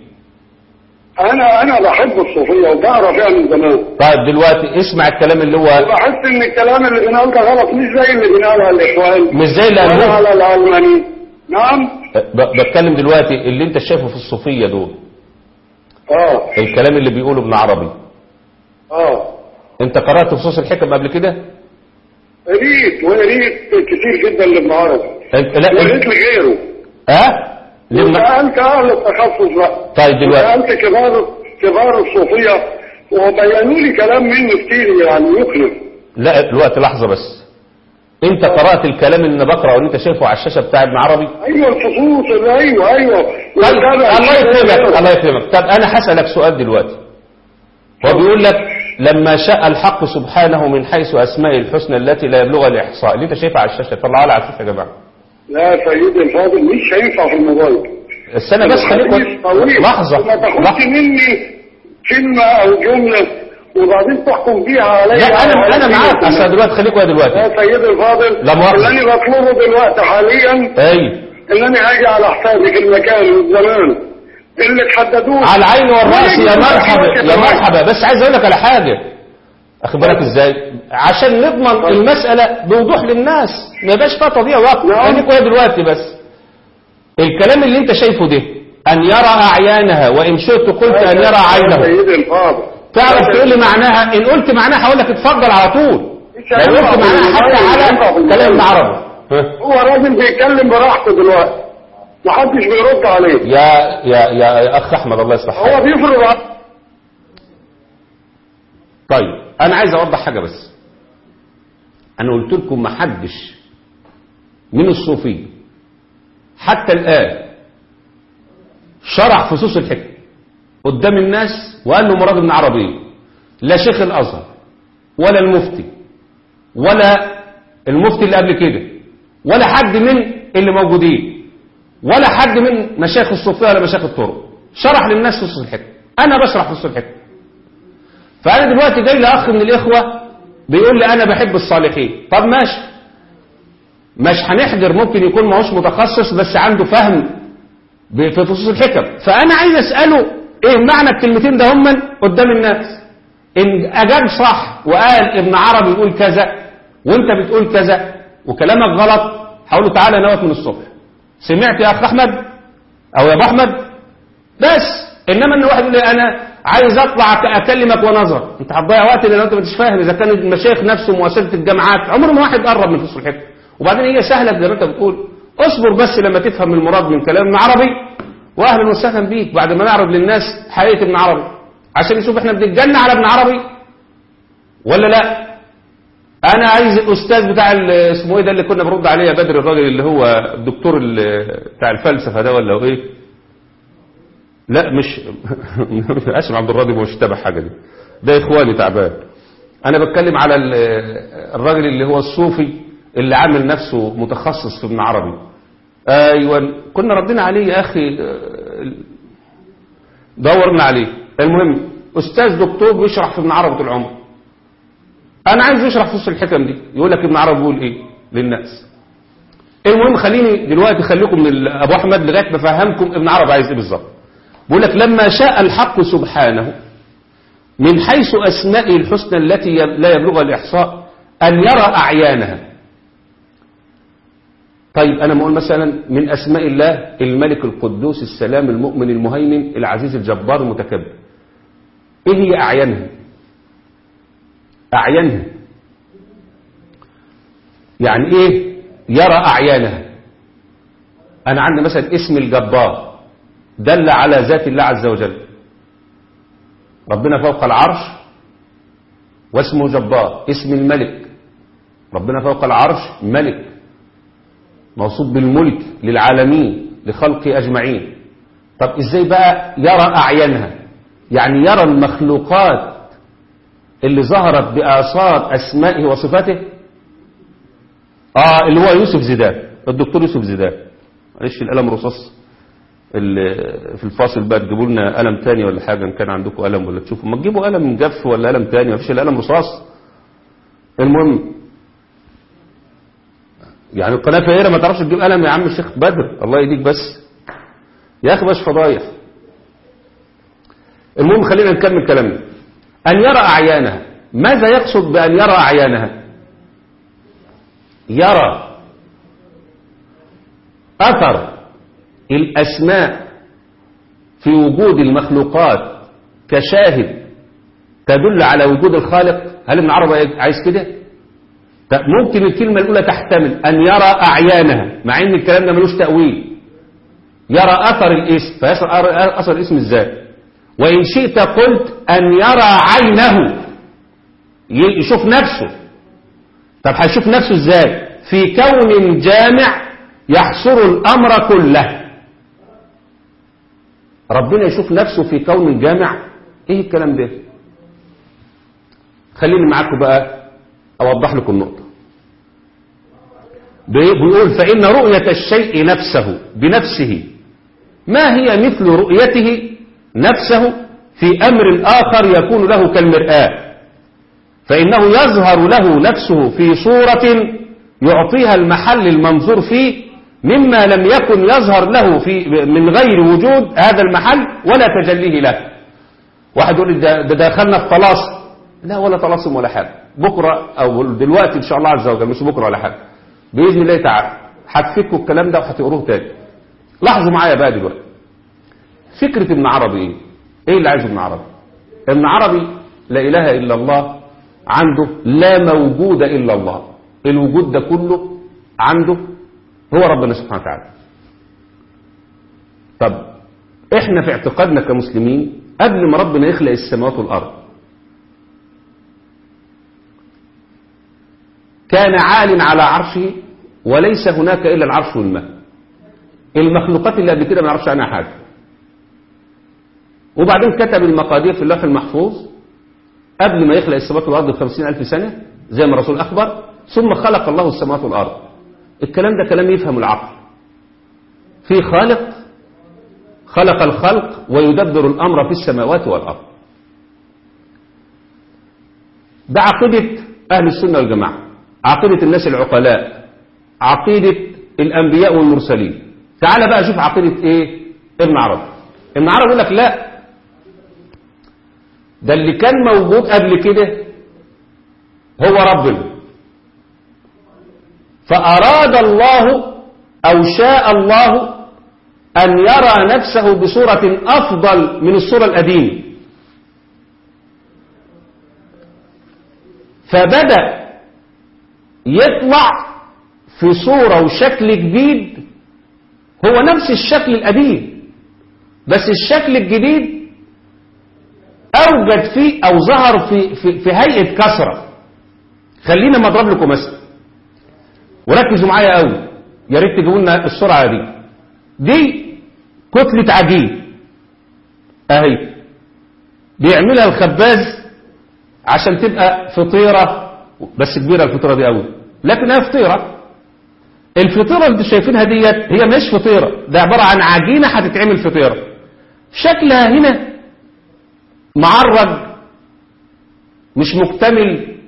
أنا أنا بحب الصوفية وبعرف يعني من زمان. طيب دلوقتي اسمع الكلام اللي هو وبحس إن الكلام اللي بينقال ده غلط مش زي اللي بينقالها الإخوان. مش زي اللي ولا على العلمانيين نعم بتكلم دلوقتي اللي انت شايفه في الصوفية دول. آه. الكلام اللي بيقوله ابن عربي. آه. انت قرأت فصوص الحكم قبل كده؟ قريت وقريت كتير جدا لابن عربي. انت لا وقريت انت لغيره. ها؟ وسألت أهل التخصص بقى. طيب دلوقتي. وسألت كبار كبار الصوفية وبينوا لي كلام منه كتير يعني يقنع لا دلوقتي لحظة بس. انت قرأت الكلام اللي أنا بقرأه اللي انت شايفه على الشاشة بتاع ابن عربي؟ أيوة الفصوص اللي أيوة أيوة. طيب الله يكرمك. الله يكرمك طب أنا هسألك سؤال دلوقتي. هو بيقول لك لما شاء الحق سبحانه من حيث اسمائه الحسنى التي لا يبلغها الإحصاء. اللي انت شايفها على الشاشة طلعها على الشاشة يا جماعة. لا سيدي الفاضل مش هينفع في الموبايل. استنى بس خليك لحظة ما تاخدش مني كلمة أو جملة وبعدين تحكم بيها عليا. لا أنا أنا معاك. اصل دلوقتي خليك ويا دلوقتي. يا سيدي الفاضل لا مؤاخذة. اللي أنا بطلبه دلوقتي حاليا أي. إن أنا هاجي على حسابي في المكان والزمان اللي تحددوه. على العين والرأس يا مرحبا يا. مرحبا. بس عايز أقول لك على حاجة. اخد بالك إزاي؟ عشان نضمن المسألة بوضوح للناس. ما يبقاش فيها تضييع وقت. نعم. خليك ويا دلوقتي بس. الكلام اللي أنت شايفه ده أن يرى أعيانها وإن شئت قلت أن يرى عينه. تعرف تقول لي معناها؟ إن قلت معناها هقول لك اتفضل على طول. لو قلت معناها حتى على كلام العربي ها؟ هو راجل بيتكلم براحته دلوقتي. محدش بيرد عليه. يا يا يا أخ أحمد الله يصلح هو بيفرض طيب أنا عايز أوضح حاجة بس. أنا قلت لكم ما حدش من الصوفيه حتى الآن شرح فصوص الحكم قدام الناس وقال له مراد ابن عربي لا شيخ الأزهر ولا المفتي ولا المفتي اللي قبل كده ولا حد من اللي موجودين ولا حد من مشايخ الصوفية ولا مشايخ الطرق. شرح للناس فصوص الحكم. أنا بشرح فصوص الحكم. فأنا دلوقتي جاي لأخ من الإخوة بيقول لي أنا بحب الصالحين. طب ماشي. مش هنحضر ممكن يكون ماهوش متخصص بس عنده فهم في فصوص الحكم. فأنا عايز أسأله إيه معنى الكلمتين ده هم قدام الناس؟ إن أجاب صح وقال ابن عربي يقول كذا وأنت بتقول كذا وكلامك غلط هقول له تعالى نوت من الصبح. سمعت يا أخ أحمد أو يا أبو أحمد؟ بس. إنما إن واحد يقول لي أنا عايز اطلع اكلمك ونظر انت هتضيع وقت لأن انت مش فاهم إذا كان المشايخ نفسه مؤسسه الجامعات عمر ما واحد قرب من فصل الحكم وبعدين هي سهلة زي ما انت بتقول. اصبر بس لما تفهم المراد من كلام ابن عربي واهلا وسهلا بيك بعد ما نعرض للناس حقيقة ابن عربي. عشان يشوف إحنا بنتجنى على ابن عربي ولا لا؟ أنا عايز الاستاذ بتاع اسمه إيه ده اللي كنا بنرد عليه يا بدر الراجل اللي هو الدكتور ال- بتاع الفلسفة ده ولا إيه؟ لا مش اسف عبد الراضي مش تابع حاجة دي. ده إخواني تعبان. أنا بتكلم على ال- الراجل اللي هو الصوفي اللي عامل نفسه متخصص في ابن عربي. أيوه كنا ردينا عليه يا أخي. دورنا عليه. المهم أستاذ دكتور بيشرح في ابن عربي طول عمره أنا عايز يشرح في وسط الحكم دي. يقول لك ابن عربي بيقول إيه؟ للناس. المهم خليني دلوقتي خليكم من أبو أحمد لغاية ما أفهمكم ابن عربي عايز إيه بالظبط. بيقول لك لما شاء الحق سبحانه من حيث أسمائه الحسنى التي لا يبلغها الإحصاء أن يرى أعيانها. طيب أنا بقول مثلا من أسماء الله الملك القدوس السلام المؤمن المهيمن العزيز الجبار المتكبر. إيه هي أعيانها؟ أعينها يعني إيه؟ يرى أعيانها. أنا عندي مثلا اسم الجبار. دل على ذات الله عز وجل. ربنا فوق العرش واسمه جبار اسم الملك. ربنا فوق العرش ملك. موصوف بالملك للعالمين لخلقه أجمعين. طب إزاي بقى يرى أعيانها يعني يرى المخلوقات اللي ظهرت بآثار أسمائه وصفاته؟ آه اللي هو يوسف زيدان الدكتور يوسف زيدان. معلش القلم رصاص. في الفاصل بقى تجيبوا لنا قلم تاني ولا حاجة إن كان عندكم قلم ولا تشوفوا. ما تجيبوا قلم جف ولا قلم تاني ما فيش إلا قلم رصاص. المهم يعني القناة فقيرة ما تعرفش تجيب قلم يا عم الشيخ بدر. الله يديك بس. يا أخي باش فضايح. المهم خلينا نكمل كلامنا. أن يرى أعيانها. ماذا يقصد بأن يرى أعيانها؟ يرى أثر الأسماء في وجود المخلوقات كشاهد تدل على وجود الخالق. هل ابن عربي عايز كده؟ ممكن الكلمة الأولى تحتمل أن يرى أعيانها مع أن الكلام ده ملوش تأويل. يرى أثر الاسم فيصل أثر الاسم إزاي وإن شئت قلت أن يرى عينه. يشوف نفسه. طب هيشوف نفسه إزاي؟ في كون جامع يحصر الأمر كله. ربنا يشوف نفسه في كون جامع إيه الكلام ده؟ خليني معاكم بقى أوضح لكم النقطة بيقول فإن رؤية الشيء نفسه بنفسه ما هي مثل رؤيته نفسه في أمر آخر يكون له كالمرآة؟ فإنه يظهر له نفسه في صورة يعطيها المحل المنظور فيه مما لم يكن يظهر له في من غير وجود هذا المحل ولا تجليه له. واحد يقول ده, دخلنا في طلاسم لا ولا طلاسم ولا حاجة. بكرة أو دلوقتي إن شاء الله عز وجل مش بكرة ولا حاجة. بإذن الله تعالى هتفكوا الكلام ده وهتقروه تاني. لاحظوا معايا بقى دلوقتي. فكرة ابن عربي إيه؟ إيه اللي عايزه ابن عربي؟ ابن عربي لا إله إلا الله عنده لا موجود إلا الله. الوجود ده كله عنده هو ربنا سبحانه وتعالى. طب إحنا في اعتقادنا كمسلمين قبل ما ربنا يخلق السماوات والأرض كان عال على عرشه وليس هناك إلا العرش والماء. المخلوقات اللي قبل كده ما نعرفش عنها حاجة. وبعدين كتب المقادير في اللوح المحفوظ قبل ما يخلق السماوات والأرض بخمسين ألف سنة زي ما الرسول أخبر ثم خلق الله السماوات والأرض. الكلام ده كلام يفهم العقل. في خالق خلق الخلق ويدبر الأمر في السماوات والأرض. ده عقيدة أهل السنة والجماعة عقيدة الناس العقلاء عقيدة الأنبياء والمرسلين. تعال بقى شوف عقيدة إيه؟ ابن عربي. ابن عربي يقول لك لا. ده اللي كان موجود قبل كده هو ربنا. فأراد الله أو شاء الله أن يرى نفسه بصورة أفضل من الصورة القديمة. فبدأ يطلع في صورة وشكل جديد. هو نفس الشكل القديم بس الشكل الجديد أوجد فيه أو ظهر في, في, في هيئة كسرة. خلينا ما اضرب لكم مثل. وركزوا معايا قوي. يا ريت تجيبوا لنا السرعة دي. دي كتلة عجين. أهي. بيعملها الخباز عشان تبقى فطيرة بس كبيرة الفطيرة دي قوي. لكنها فطيرة. الفطيرة اللي أنتوا شايفينها ديت هي مش فطيرة. ده عبارة عن عجينة هتتعمل فطيرة. شكلها هنا معرج مش مكتمل.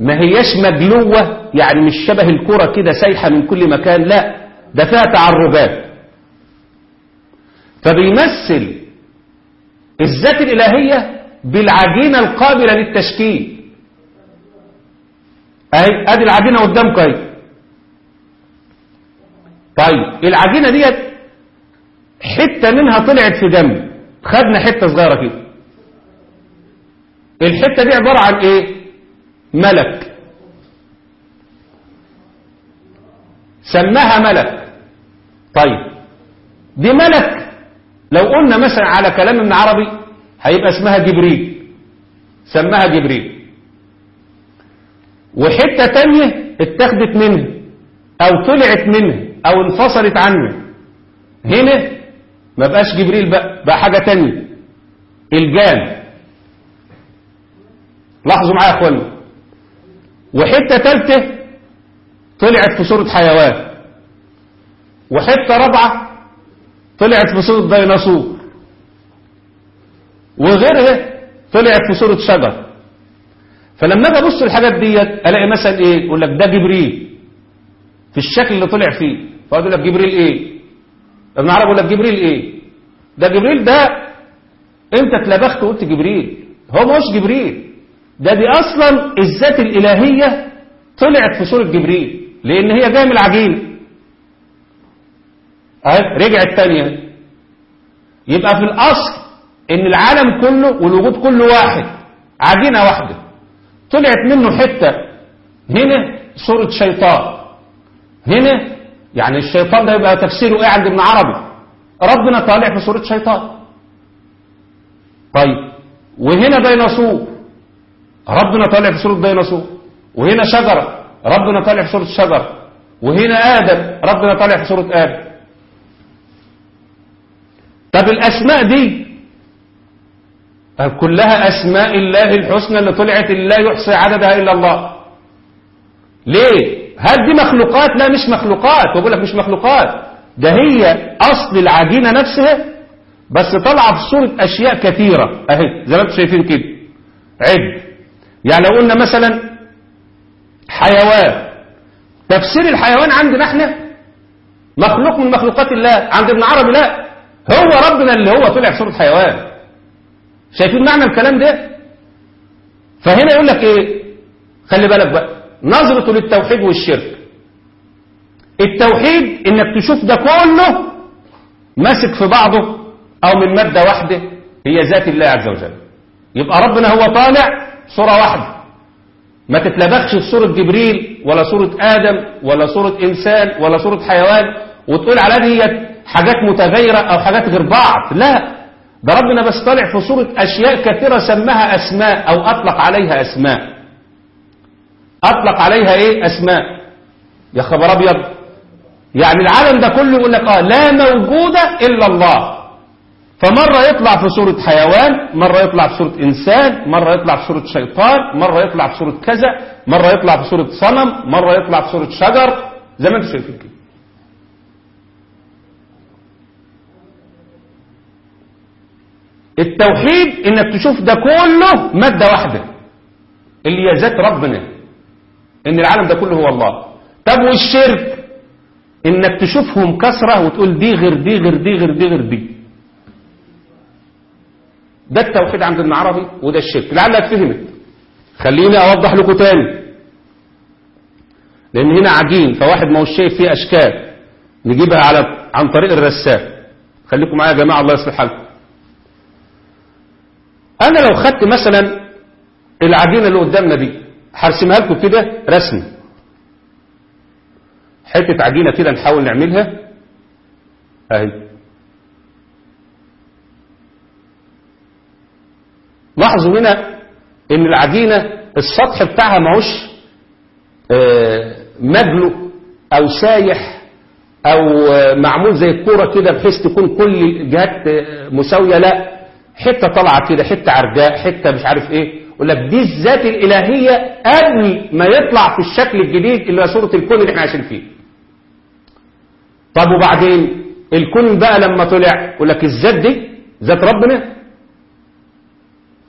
ما هياش مجلوة يعني مش شبه الكرة كده سايحة من كل مكان لا ده فيها تعرجات فبيمثل الذات الإلهية بالعجينة القابلة للتشكيل. أهي أدي العجينة قدامك أهي. طيب العجينة ديت حتة منها طلعت في جنب خدنا حتة صغيرة كده. الحتة دي عبارة عن إيه؟ ملك. سماها ملك. طيب. دي ملك. لو قلنا مثلا على كلام ابن عربي هيبقى اسمها جبريل. سماها جبريل. وحتة تانية اتخذت منه أو طلعت منه أو انفصلت عنه. هنا ما بقاش جبريل بقى, بقى حاجة تانية. الجان. لاحظوا معايا يا اخوانا وحتة تالتة طلعت في صورة حيوان. وحتة رابعة طلعت في صورة ديناصور. وغيرها طلعت في صورة شجر. فلما أجي أبص الحاجات ديت ألاقي مثلا إيه؟ يقول لك ده جبريل. في الشكل اللي طلع فيه. فاقول لك جبريل إيه؟ ابن عرب يقول لك جبريل إيه؟ ده جبريل ده أنت اتلبخت وقلت جبريل. هو مش جبريل. ده دي أصلا الذات الإلهية طلعت في صورة جبريل لأن هي جاية من العجين. رجعت تانية. يبقى في الأصل إن العالم كله والوجود كله واحد عجينة واحدة. طلعت منه حتة. هنا صورة شيطان. هنا يعني الشيطان ده يبقى تفسيره إيه عند ابن عربي. ربنا طالع في صورة شيطان. طيب وهنا ديناصور. ربنا طالع في صورة ديناصور. وهنا شجرة. ربنا طالع في صورة شجرة وهنا آدم. ربنا طالع في صورة آدم. طب الأسماء دي؟ كلها أسماء الله الحسنى اللي طلعت لا يحصي عددها إلا الله. ليه؟ هل دي مخلوقات؟ لا مش مخلوقات. بقول لك مش مخلوقات. ده هي أصل العجينة نفسها. بس طالعة في صورة أشياء كثيرة. أهي زي ما أنتم شايفين كده. عد. يعني لو قلنا مثلا حيوان تفسير الحيوان عندنا إحنا مخلوق من مخلوقات الله عند ابن عربي لا هو ربنا اللي هو طلع في صورة حيوان. شايفين معنى الكلام ده؟ فهنا يقول لك إيه؟ خلي بالك بقى نظرته للتوحيد والشرك. التوحيد إنك تشوف ده كله ماسك في بعضه أو من مادة واحدة هي ذات الله عز وجل. يبقى ربنا هو طالع صورة واحدة. ما تتلبخش في صورة جبريل ولا صورة آدم ولا صورة إنسان ولا صورة حيوان وتقول على دي حاجات متغيرة أو حاجات غير بعض. لا. ده ربنا بس طالع في صورة أشياء كثيرة سماها أسماء أو أطلق عليها أسماء. أطلق عليها إيه؟ أسماء. يا خبر أبيض. يعني العالم ده كله يقول لك آه لا موجود إلا الله. فمرة يطلع في صورة حيوان مرة يطلع في صورة إنسان مرة يطلع في صورة شيطان مرة يطلع في صورة كذا مرة يطلع في صورة صنم مرة يطلع في صورة شجر. زي ما أنتم شايفين كده. التوحيد إنك تشوف ده كله مادة واحدة. اللي هي ذات ربنا. إن العالم ده كله هو الله. طب والشرك؟ إنك تشوفهم كسرة وتقول دي غير دي غير دي غير دي غير دي. ده التوحيد عند ابن عربي وده الشرك. لعلك فهمت خليني أوضح لكم تاني. لأن هنا عجين فواحد ما هوش شايف فيه أشكال. نجيبها على عن طريق الرسام. خليكم معايا يا جماعة الله يصلح حالكم. أنا لو خدت مثلا العجينة اللي قدامنا دي هرسمها لكم كده رسم حتة عجينة كده نحاول نعملها. أهي. لاحظوا هنا إن العجينة السطح بتاعها ماهوش آه، مجلو أو سايح أو آه، معمول زي الكورة كده بحيث تكون كل الجهات آه، مساوية. لا حتة طالعة كده حتة عرجاء حتة مش عارف إيه. يقول لك دي الذات الإلهية قبل ما يطلع في الشكل الجديد اللي هو صورة الكون اللي إحنا عايشين فيه. طب وبعدين؟ الكون بقى لما طلع يقول لك الذات دي ذات ربنا؟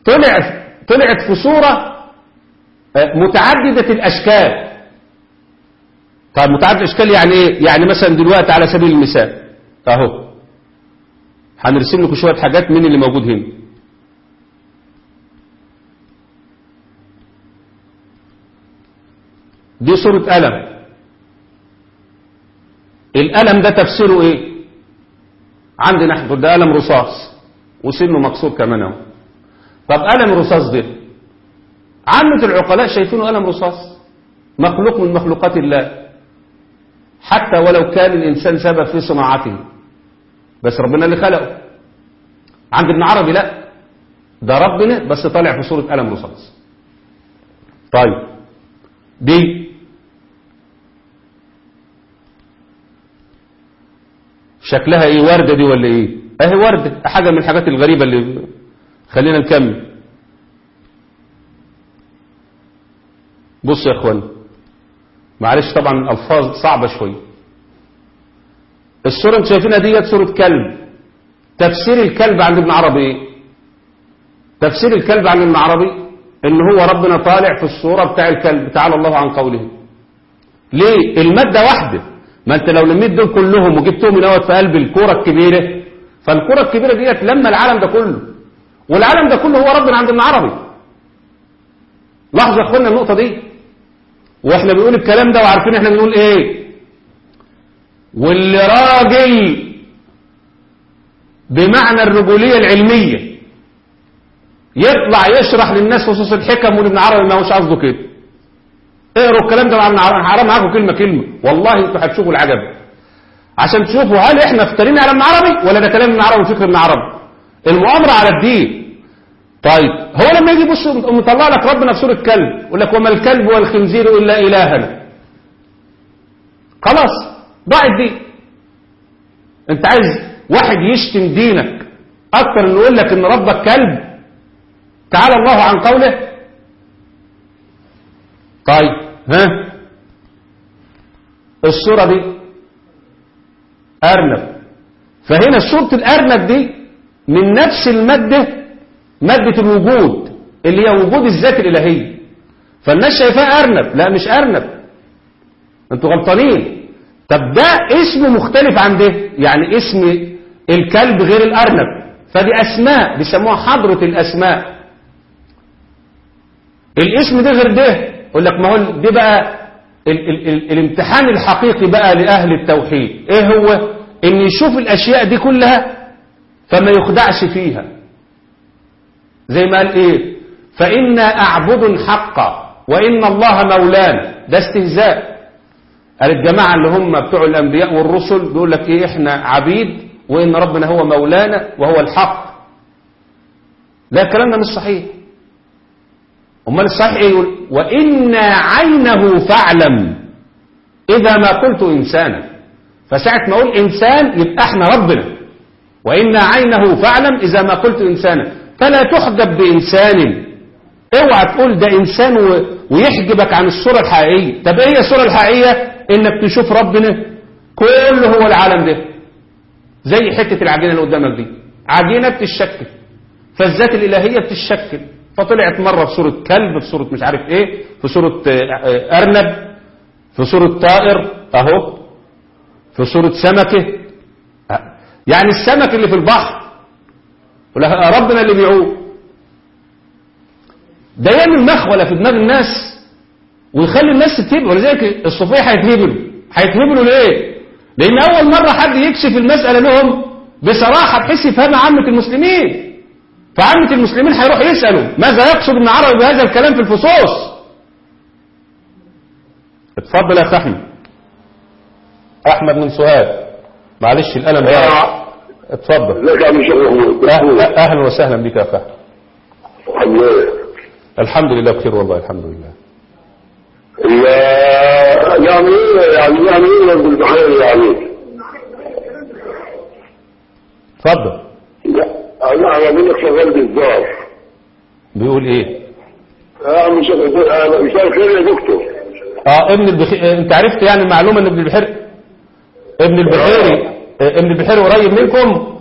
طلع طلعت في صورة آه، متعددة الأشكال. طيب متعدد الأشكال يعني إيه؟ يعني مثلا دلوقتي على سبيل المثال أهو. هنرسم لكم شوية حاجات من اللي موجود هنا. دي صورة قلم. القلم ده تفسيره إيه؟ عندنا إحنا ده قلم رصاص وسنه مكسور كمان أهو. طب قلم رصاص ده عامة العقلاء شايفينه قلم رصاص. مخلوق من مخلوقات الله. حتى ولو كان الإنسان سبب في صناعته. بس ربنا اللي خلقه. عند ابن عربي لا. ده ربنا بس طالع في صورة قلم رصاص. طيب. دي. شكلها إيه؟ وردة دي ولا إيه؟ أهي وردة. حاجة من الحاجات الغريبة اللي خلينا نكمل. بص يا إخوان معلش طبعا الألفاظ صعبة شوية الصورة انت شايفينها ديت صورة كلب. تفسير الكلب عند ابن عربي إيه؟ تفسير الكلب عند ابن عربي إن هو ربنا طالع في الصورة بتاع الكلب. تعالى الله عن قوله. ليه؟ المادة واحدة. ما أنت لو لميت دول كلهم وجبتهم من في قلب الكورة الكبيرة فالكورة الكبيرة ديت لما العالم ده كله والعالم ده كله هو ربنا عند ابن عربي. لاحظوا يا اخوانا النقطة دي؟ وإحنا بنقول الكلام ده وعارفين إحنا بنقول إيه. واللي راجل بمعنى الرجولية العلمية يطلع يشرح للناس خصوص الحكم وابن عربي ما هوش قصده كده. اقروا الكلام ده مع ابن عربي حرام معاكم كلمة كلمة. والله أنتوا هتشوفوا العجب. عشان تشوفوا هل إحنا افترينا على ابن عربي ولا ده كلام ابن عربي وفكر ابن عربي. المؤامرة على الدين. طيب هو لما يجي يبص مطلع لك ربنا في سورة كلب يقول لك وما الكلب والخنزير إلا إلهنا. خلاص ضاعت دي. أنت عايز واحد يشتم دينك أكتر إنه يقول لك إن ربك كلب. تعالى الله عن قوله. طيب ها؟ الصورة دي أرنب. فهنا صورة الأرنب دي من نفس المادة مادة الوجود اللي هي وجود الذات الإلهية فالناس شايفاه أرنب. لا مش أرنب. أنتوا غلطانين. طب ده اسمه مختلف عن ده. يعني اسم الكلب غير الأرنب. فدي أسماء بيسموها حضرة الأسماء. الاسم ده غير ده. يقول لك ما هو ده بقى ال ال ال الامتحان الحقيقي بقى لأهل التوحيد. إيه هو؟ إن يشوف الأشياء دي كلها فما يخدعش فيها. زي ما قال إيه؟ فإنا أعبد حقا وإن الله مولانا ده استهزاء. قال الجماعة اللي هم بتوع الأنبياء والرسل بيقول لك إيه؟ إحنا عبيد وإن ربنا هو مولانا وهو الحق. لا الكلام ده مش صحيح. أمال الصحيح إيه؟ يقول وإنا عينه فاعلم. إذا ما قلت إنسانا. فساعة ما أقول إنسان يبقى إحنا ربنا. وإنا عينه فاعلم إذا ما قلت إنسانا. فلا تحجب بإنسان. اوعى تقول ده إنسان. ويحجبك عن الصورة الحقيقية. طب إيه الصورة الحقيقية؟ إنك تشوف ربنا. كله هو العالم ده. زي حتة العجينة اللي قدامك دي. عجينة بتتشكل. فالذات الإلهية بتتشكل. فطلعت مرة في صورة كلب في صورة مش عارف إيه في صورة أرنب في صورة طائر أهو في صورة سمكة. يعني السمك اللي في البحر ربنا اللي بيعوه ده يعمل مخولة في دماغ الناس ويخلي الناس تتهبل. ولذلك الصوفية هيتهبلوا. هيتهبلوا ليه؟ لأن أول مرة حد يكشف المسألة لهم بصراحة بحيث يفهم عامة المسلمين. فعامة المسلمين هيروح يسألوا ماذا يقصد ابن عربي بهذا الكلام في الفصوص؟ اتفضل يا اخ أحمد احمد من سوهاج. معلش القلم ده اتفضل. ازيك يا عم أهلا, أهلا وسهلا بك يا فهد. الحمد لله الحمد لله بخير والله الحمد لله. يعني يعني يعني إيه يعني. اتفضل. لا أنا بقول لك شغال بالزار. بيقول إيه؟ عم الشيخ أنا مساء الخير يا دكتور. أه ابن البخير أنت عرفت يعني المعلومه إن ابن البحير ابن البحيري آه، ابن البحيري قريب منكم.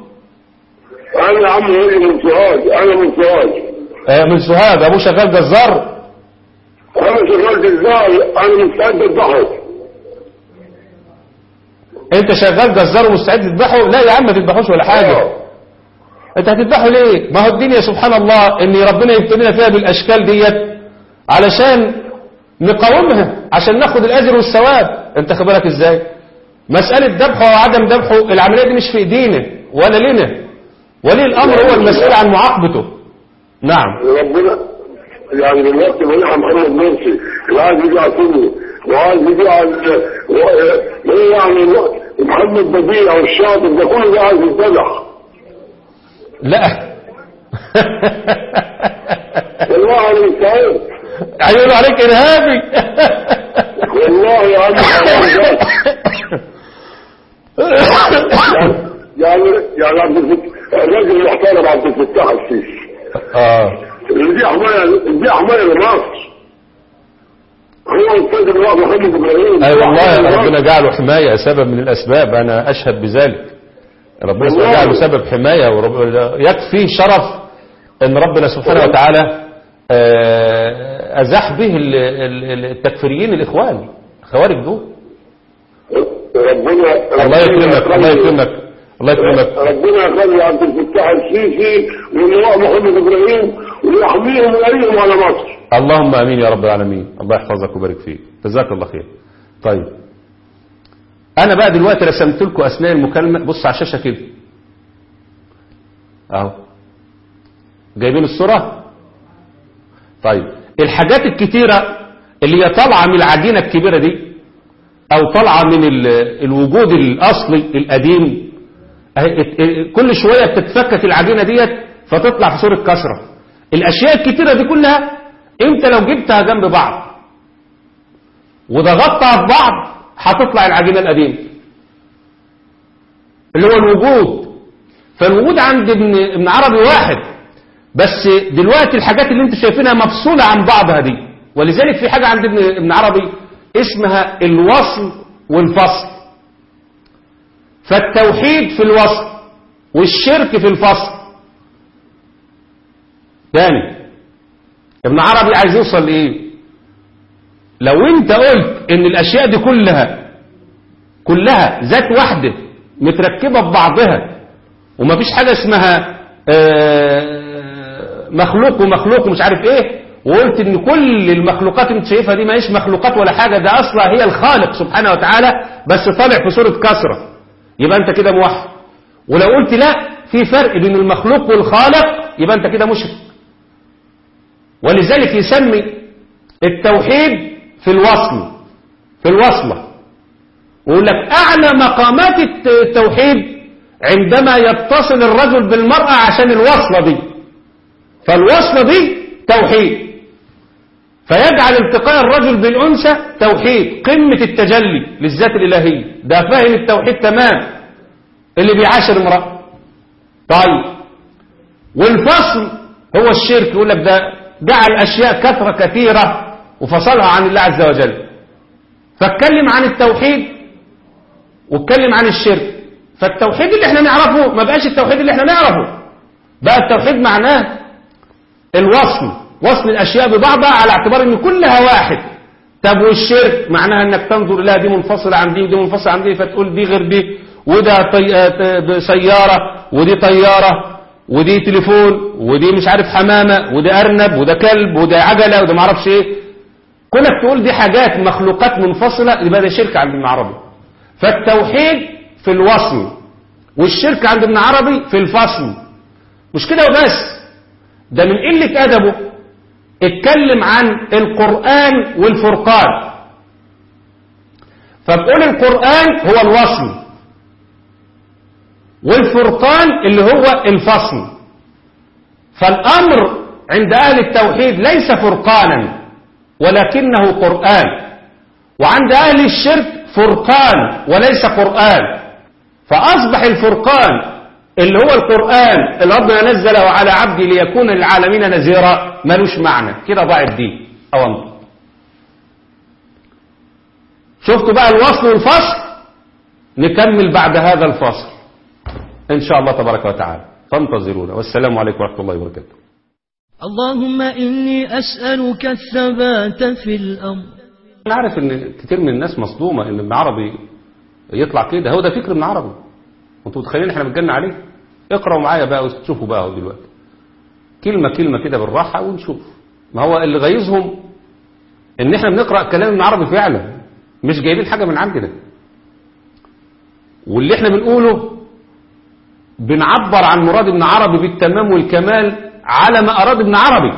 أنا يا عم من سوهاج أنا من سوهاج. آه، من سوهاج. ابوه شغال جزار. أنا شغال بالزار أنا مستعد اضحك أنت شغال جزار ومستعد تذبحه؟ لا يا عم ما تذبحوش ولا حاجة. أنت هتذبحه ليه؟ ما هو الدنيا سبحان الله إن ربنا يبتلينا فيها بالأشكال ديت علشان نقاومها عشان ناخد الأجر والثواب. أنت خد بالك إزاي؟ مسألة ذبحه وعدم ذبحه العملية دي مش في ايدينا ولا لنا ولي الأمر هو المسؤول عن معاقبته. نعم. ربنا يعني دلوقتي منع محمد مرسي اللي عايز يجي على سني وعايز يجي على و- إيه يعني محمد بديع والشاطر ده كله ده عايز يتذبح لا. والله مستعد هيقولوا عليك إرهابي. والله يا عم حرام ده. يعني يعني عبد الفتاح الراجل المحترم عبد الفتاح السيسي. آه. اللي دي حمايه دي حماية لمصر هو الاستاذ الرائد محمد إبراهيم أي والله ربنا جعله حماية سبب من الأسباب. أنا أشهد بذلك. ربنا. جعله سبب حماية ورب... يكفي شرف إن ربنا سبحانه وتعالى آه، أزاح به ال- ال- التكفيريين الإخوان. الخوارج دول. ربنا الله يكرمك الله يكرمك. الله يكرمك ربنا يخلي عبد الفتاح السيسي واللواء محمد إبراهيم ويحميهم ويريهم على مصر. اللهم آمين يا رب العالمين. الله يحفظك ويبارك فيك. جزاك الله خير. طيب. أنا بقى دلوقتي رسمت لكم أثناء المكالمة. بص على الشاشة كده. أهو. جايبين الصورة؟ طيب. الحاجات الكتيرة اللي هي طالعة من العجينة الكبيرة دي أو طالعة من ال- الوجود الأصلي القديم كل شوية بتتفكك العجينة ديت فتطلع في صورة كسره الأشياء الكتيرة دي كلها أنت لو جبتها جنب بعض وضغطتها في بعض هتطلع العجينة القديمة. اللي هو الوجود. فالوجود عند ابن ابن عربي واحد. بس دلوقتي الحاجات اللي أنتوا شايفينها مفصولة عن بعضها دي. ولذلك في حاجة عند ابن ابن عربي اسمها الوصل والفصل. فالتوحيد في الوصل والشرك في الفصل. تاني ابن عربي عايز يوصل لإيه؟ لو أنت قلت إن الأشياء دي كلها كلها ذات واحدة متركبة ببعضها ومفيش حاجة اسمها آه، مخلوق ومخلوق ومش عارف إيه وقلت إن كل المخلوقات أنت شايفها دي ماهيش مخلوقات ولا حاجة ده أصلا هي الخالق سبحانه وتعالى بس طالع في صورة كسرة. يبقى انت كده موحد. ولو قلت لا في فرق بين المخلوق والخالق يبقى انت كده مشرك. ولذلك يسمي التوحيد في الوصل في الوصلة. ويقول لك أعلى مقامات الت- التوحيد عندما يتصل الرجل بالمرأة عشان الوصلة دي. فالوصلة دي توحيد. فيجعل التقاء الرجل بالأنثى توحيد قمة التجلي للذات الإلهية. ده فاهم التوحيد تمام. اللي بيعاشر امرأة. طيب. والفصل هو الشرك يقول لك ده جعل أشياء كثرة كثيرة وفصلها عن الله عز وجل. فاتكلم عن التوحيد واتكلم عن الشرك. فالتوحيد اللي إحنا نعرفه ما بقاش التوحيد اللي إحنا نعرفه. بقى التوحيد معناه الوصل وصل الأشياء ببعضها على اعتبار إن كلها واحد. طب والشرك؟ معناها إنك تنظر لها دي منفصلة عن دي ودي منفصلة عن دي فتقول دي غير دي وده طي... آه، سيارة ودي طيارة ودي تليفون ودي مش عارف حمامة وده أرنب وده كلب وده عجلة وده معرفش إيه. كونك تقول دي حاجات مخلوقات منفصلة يبقى ده شرك عند ابن عربي. فالتوحيد في الوصل والشرك عند ابن عربي في الفصل. مش كده وبس؟ ده من قلة أدبه. اتكلم عن القرآن والفرقان. فبقول القرآن هو الوصل والفرقان اللي هو الفصل. فالأمر عند أهل التوحيد ليس فرقانا ولكنه قرآن. وعند أهل الشرك فرقان وليس قرآن. فأصبح الفرقان اللي هو القرآن اللي ربنا نزله على عبده ليكون للعالمين نذيرا ملوش معنى. كده ضاع الدين. أو أنت شفتوا بقى الوصل والفصل؟ نكمل بعد هذا الفصل. إن شاء الله تبارك وتعالى. فانتظرونا. والسلام عليكم ورحمة الله وبركاته. اللهم إني أسألك الثبات في الأمر. أنا عارف إن كتير من الناس مصدومة إن ابن عربي يطلع كده. هو ده فكر ابن عربي. وانتوا متخيلين إحنا بنتجنن عليه؟ اقرأوا معايا بقى وتشوفوا بقى دلوقتي. كلمة كلمة كده بالراحة ونشوف. ما هو اللي غيظهم إن إحنا بنقرأ كلام ابن عربي فعلا مش جايبين حاجة من عندنا. واللي إحنا بنقوله بنعبر عن مراد ابن عربي بالتمام والكمال على ما أراد ابن عربي.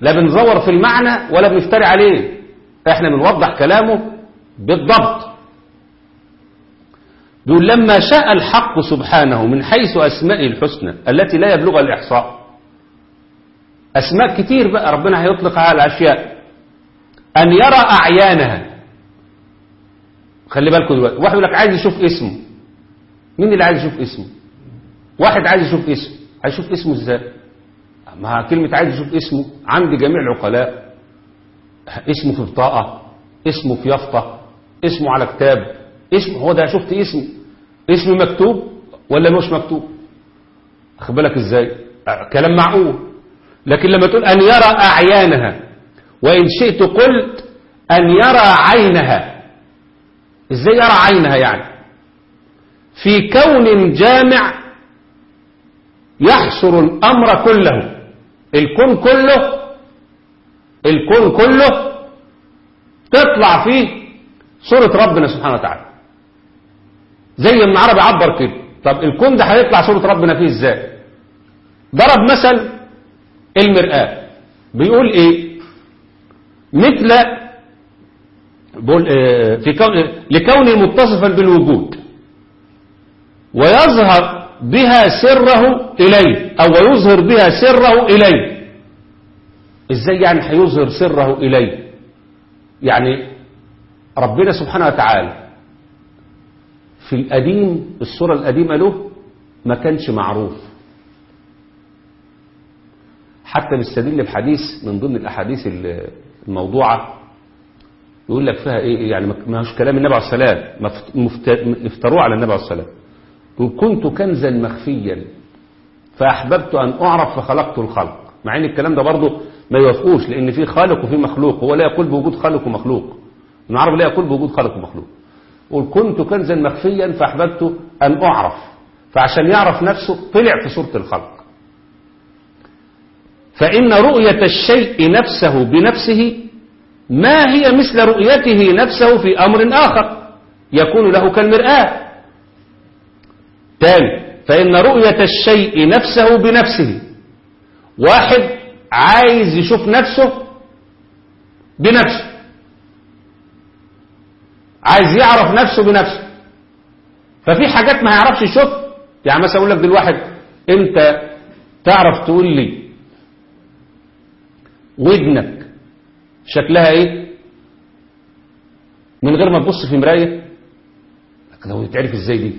لا بنزور في المعنى ولا بنفتري عليه. إحنا بنوضح كلامه بالضبط. بيقول لما شاء الحق سبحانه من حيث أسمائه الحسنى التي لا يبلغها الإحصاء. أسماء كتير بقى ربنا هيطلق على الأشياء. أن يرى أعيانها. خلي بالكم دلوقتي واحد يقول لك عايز يشوف اسمه. مين اللي عايز يشوف اسمه؟ واحد عايز يشوف اسمه. هيشوف اسمه إزاي؟ ما كلمة عايز يشوف اسمه عند جميع العقلاء. اسمه في بطاقة اسمه في يافطة اسمه على كتاب اسمه هو ده شفت اسمه. اسمه مكتوب ولا مش مكتوب؟ بالك إزاي؟ كلام معقول. لكن لما تقول أن يرى أعيانها وإن شئت قلت أن يرى عينها. إزاي يرى عينها يعني؟ في كون جامع يحصر الأمر كله. الكون كله الكون كله تطلع فيه صورة ربنا سبحانه وتعالى. زي ما عربي عبر كده. طب الكون ده هيطلع صورة ربنا فيه إزاي؟ ضرب مثل المرآة. بيقول إيه؟ مثل بيقول إيه في كون لكونه متصفا بالوجود. ويظهر بها سره إليه أو يظهر بها سره إليه. إزاي يعني هيظهر سره إليه؟ يعني ربنا سبحانه وتعالى في القديم الصورة القديمة له ما كانش معروف. حتى بيستدل بحديث من ضمن الأحاديث الموضوعة يقول لك فيها إيه يعني ما هوش كلام النبي عليه والسلام افتروه على النبي عليه يقول كنت كنزا مخفيا فأحببت أن أعرف فخلقت الخلق. مع إن الكلام ده برضه ما يوافقوش لأن في خالق وفي مخلوق هو لا يقول بوجود خالق ومخلوق. ابن عربي لا يقول بوجود خالق ومخلوق. يقول كنت كنزا مخفيا فأحببت أن أعرف. فعشان يعرف نفسه طلع في صورة الخلق. فإن رؤية الشيء نفسه بنفسه ما هي مثل رؤيته نفسه في أمر آخر يكون له كالمرآة. تاني فإن رؤية الشيء نفسه بنفسه واحد عايز يشوف نفسه بنفسه. عايز يعرف نفسه بنفسه. ففي حاجات ما هيعرفش يشوف. يعني مثلا أقول لك دلواحد أنت تعرف تقول لي ودنك شكلها إيه؟ من غير ما تبص في مراية. لكن هو يتعرف إزاي دي؟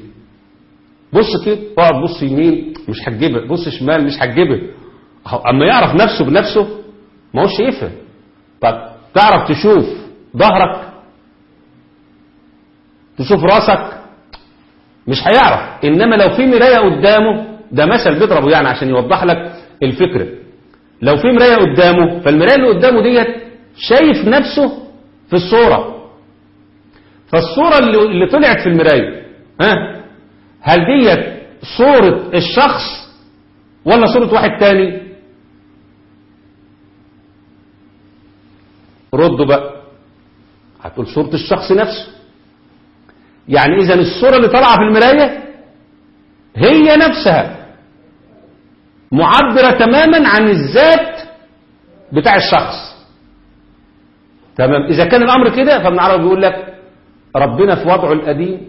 بص كده اقعد بص يمين مش هتجيبها. بص شمال مش هتجيبها. أما يعرف نفسه بنفسه ما هوش يفهم طب تعرف تشوف ظهرك؟ تشوف راسك مش هيعرف. إنما لو في مراية قدامه ده مثل بيضربه يعني عشان يوضح لك الفكرة. لو في مراية قدامه فالمراية اللي قدامه ديت شايف نفسه في الصورة. فالصورة اللي, اللي طلعت في المراية ها؟ هل ديت صورة الشخص ولا صورة واحد تاني؟ ردوا بقى. هتقول صورة الشخص نفسه. يعني إذا الصورة اللي طالعة في المراية هي نفسها معبرة تماما عن الذات بتاع الشخص. تمام؟ إذا كان الأمر كده فابن عربي بيقول لك ربنا في وضعه القديم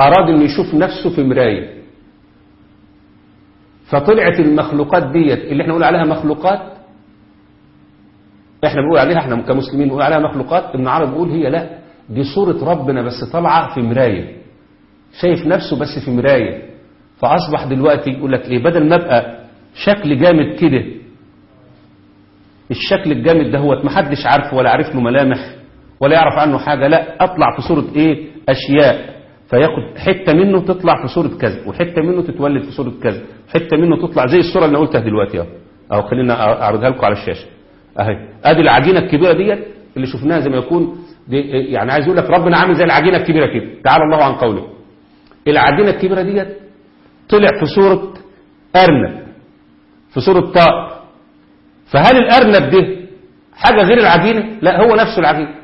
أراد أن يشوف نفسه في مراية. فطلعت المخلوقات ديت اللي إحنا نقول عليها مخلوقات إحنا بنقول عليها إحنا كمسلمين بنقول عليها مخلوقات ابن عربي بيقول هي لا. دي صورة ربنا بس طالعة في مراية. شايف نفسه بس في مراية. فأصبح دلوقتي يقول لك إيه بدل ما أبقى شكل جامد كده الشكل الجامد ده هو محدش عارفه ولا عارف له ملامح ولا يعرف عنه حاجة لا أطلع في صورة إيه؟ أشياء. فياخد حتة منه تطلع في صورة كذا وحتة منه تتولد في صورة كذا حتة منه تطلع زي الصورة اللي قلتها دلوقتي أهو. أهو خلينا أعرضها لكم على الشاشة. أهي. أدي العجينة الكبيرة ديت اللي شفناها زي ما يكون دي يعني عايز يقول لك ربنا عامل زي العجينة الكبيرة كده. تعالى الله عن قوله. العجينة الكبيرة ديت طلع في صورة أرنب. في صورة طائر فهل الأرنب ده حاجة غير العجينة؟ لا هو نفسه العجينة.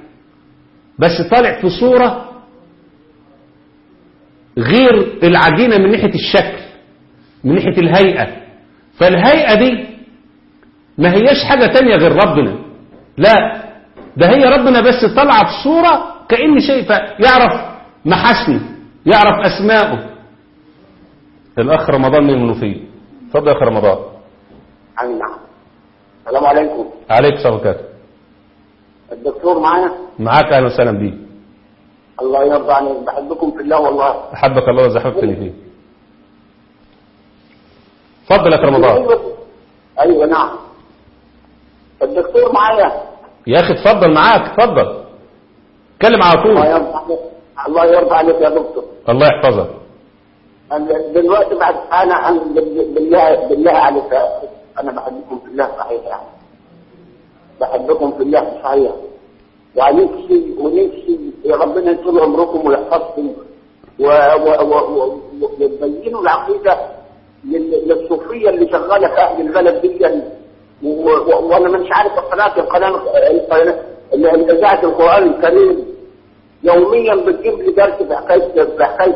بس طالع في صورة غير العجينة من ناحية الشكل من ناحية الهيئة. فالهيئة دي ما هياش حاجة تانية غير ربنا. لا ده هي ربنا بس طالعة في صورة كأن شيء يعرف محاسنه يعرف أسماءه الأخ رمضان من المنوفية. اتفضل يا أخ رمضان. أي نعم. السلام عليكم. عليك السلام وبركاته الدكتور معايا معاك أهلا وسهلا بيك. الله يرضى عنك بحبكم في الله والله. أحبك الله وزحفتني فيه. اتفضل يا أخ رمضان. أيوة. أيوة نعم. الدكتور معايا؟ يا أخي اتفضل معاك اتفضل. اتكلم على الله طول الله يرضى عليك يا دكتور. الله يحفظك. دلوقتي بعد أنا بالله بالله عليك أنا بحبكم في الله صحيح يعني بحبكم في الله صحيح. ونفسي ونفسي يا ربنا يطول عمركم ويحفظكم. ويبينوا العقيدة لل- للصوفية اللي شغالة في أهل البلد دي. و- و- وأنا مش عارف قناة القناة القناة- إذاعة القرآن الكريم. يوميا بتجيب لي درس بحكاية بحكاية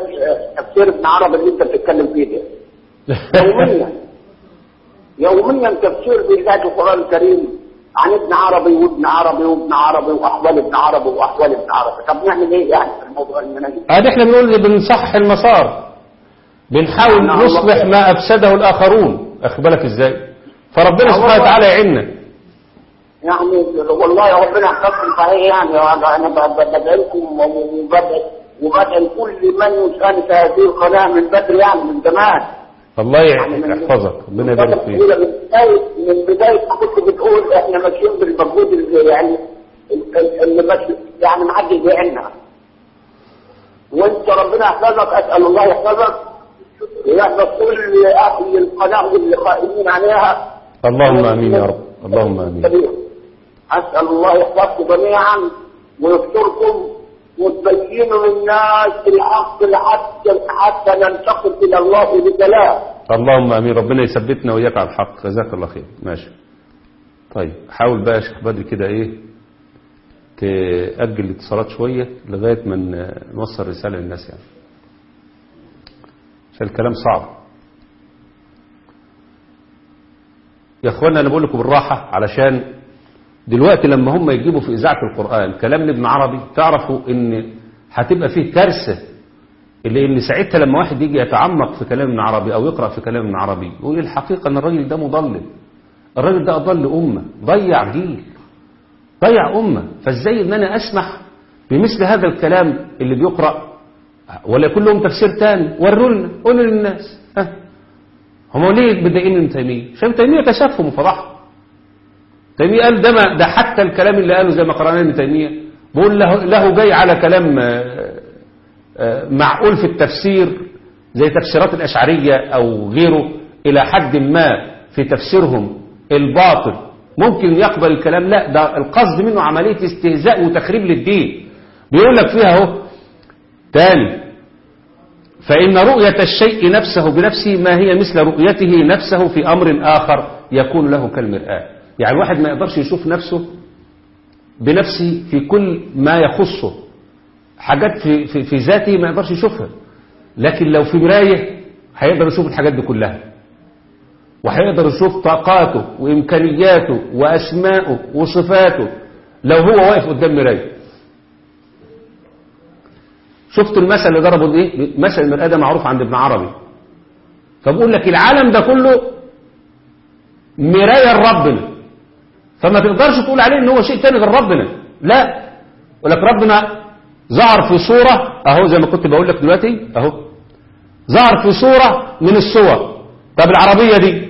تفسير ابن عربي اللي أنت بتتكلم فيه ده. يوميا. يوميا تفسير بإذاعة القرآن الكريم عن ابن عربي وابن عربي وابن عربي وأحوال ابن عربي وأحوال ابن عربي. طب نعمل إيه يعني في الموضوع المناهج ادي إحنا بنقول بنصحح المسار. بنحاول نعم، نصلح. ما أفسده الآخرون. اخد بالك إزاي؟ فربنا سبحانه الله. وتعالى يعيننا. يعني والله ربنا يحفظكم صحيح يعني أنا ب- ب- بدعي لكم وبدعي وبدعي لكل من يشارك هذه القناه من بدري يعني من زمان. الله يعني يحفظك. ربنا يبارك فيك. من بدايه ما كنت بتقول إحنا ماشيين بالمجهود اللي يعني ال- اللي ماشي يعني ما حدش بيعنا وأنت ربنا يحفظك أسأل الله يحفظك. ويحفظ كل أهل القناه واللي قائمين عليها اللهم آمين يا رب. اللهم آمين. كبير. أسأل الله يحفظكم جميعا ويستركم وتبينوا للناس الحق لحتى حتى ننتقل إلى الله بكلام. اللهم آمين. ربنا يثبتنا وإياك على الحق. جزاك الله خير. ماشي. طيب حاول بقى يا شيخ بدري كده إيه تأجل الاتصالات شوية لغاية ما نوصل رسالة للناس يعني. عشان الكلام صعب. يا اخوانا أنا بقول لكم بالراحة علشان دلوقتي لما هم يجيبوا في إذاعة القرآن كلام لابن عربي تعرفوا إن هتبقى فيه كارثة لأن ساعتها لما واحد يجي يتعمق في كلام ابن عربي أو يقرأ في كلام ابن عربي يقول الحقيقة إن الراجل ده مضلل؟ الراجل ده أضل أمة ضيع جيل ضيع أمة. فإزاي إن أنا أسمح بمثل هذا الكلام اللي بيقرأ؟ ولا يكون لهم تفسير تاني؟ وروا لنا قولوا للناس. هم ليه متضايقين من تيمية. عشان تيمية كشفهم وفضحهم تيمية قال ده ده حتى الكلام اللي قاله زي ما قرأنا ابن تيمية. بقول له, له جاي على كلام آه، آه، معقول في التفسير زي تفسيرات الأشعرية أو غيره إلى حد ما في تفسيرهم الباطل. ممكن يقبل الكلام. لا ده القصد منه عملية استهزاء وتخريب للدين. بيقول لك فيها أهو. تاني. فإن رؤية الشيء نفسه بنفسه ما هي مثل رؤيته نفسه في أمر آخر يكون له كالمرآة. يعني الواحد ما يقدرش يشوف نفسه بنفسه في كل ما يخصه. حاجات في, في, في ذاته ما يقدرش يشوفها. لكن لو في مراية هيقدر يشوف الحاجات دي كلها. وهيقدر يشوف طاقاته وإمكانياته وأسماءه وصفاته لو هو واقف قدام مراية. شفت المثل اللي ضربه إيه؟ مثل المرآة ده معروف عند ابن عربي. فبقول لك العالم ده كله مراية لربنا. فما تقدرش تقول عليه إن هو شيء تاني غير ربنا. لا. يقول لك ربنا ظهر في صورة أهو زي ما كنت بقول لك دلوقتي أهو. ظهر في صورة من الصور. طب العربية دي؟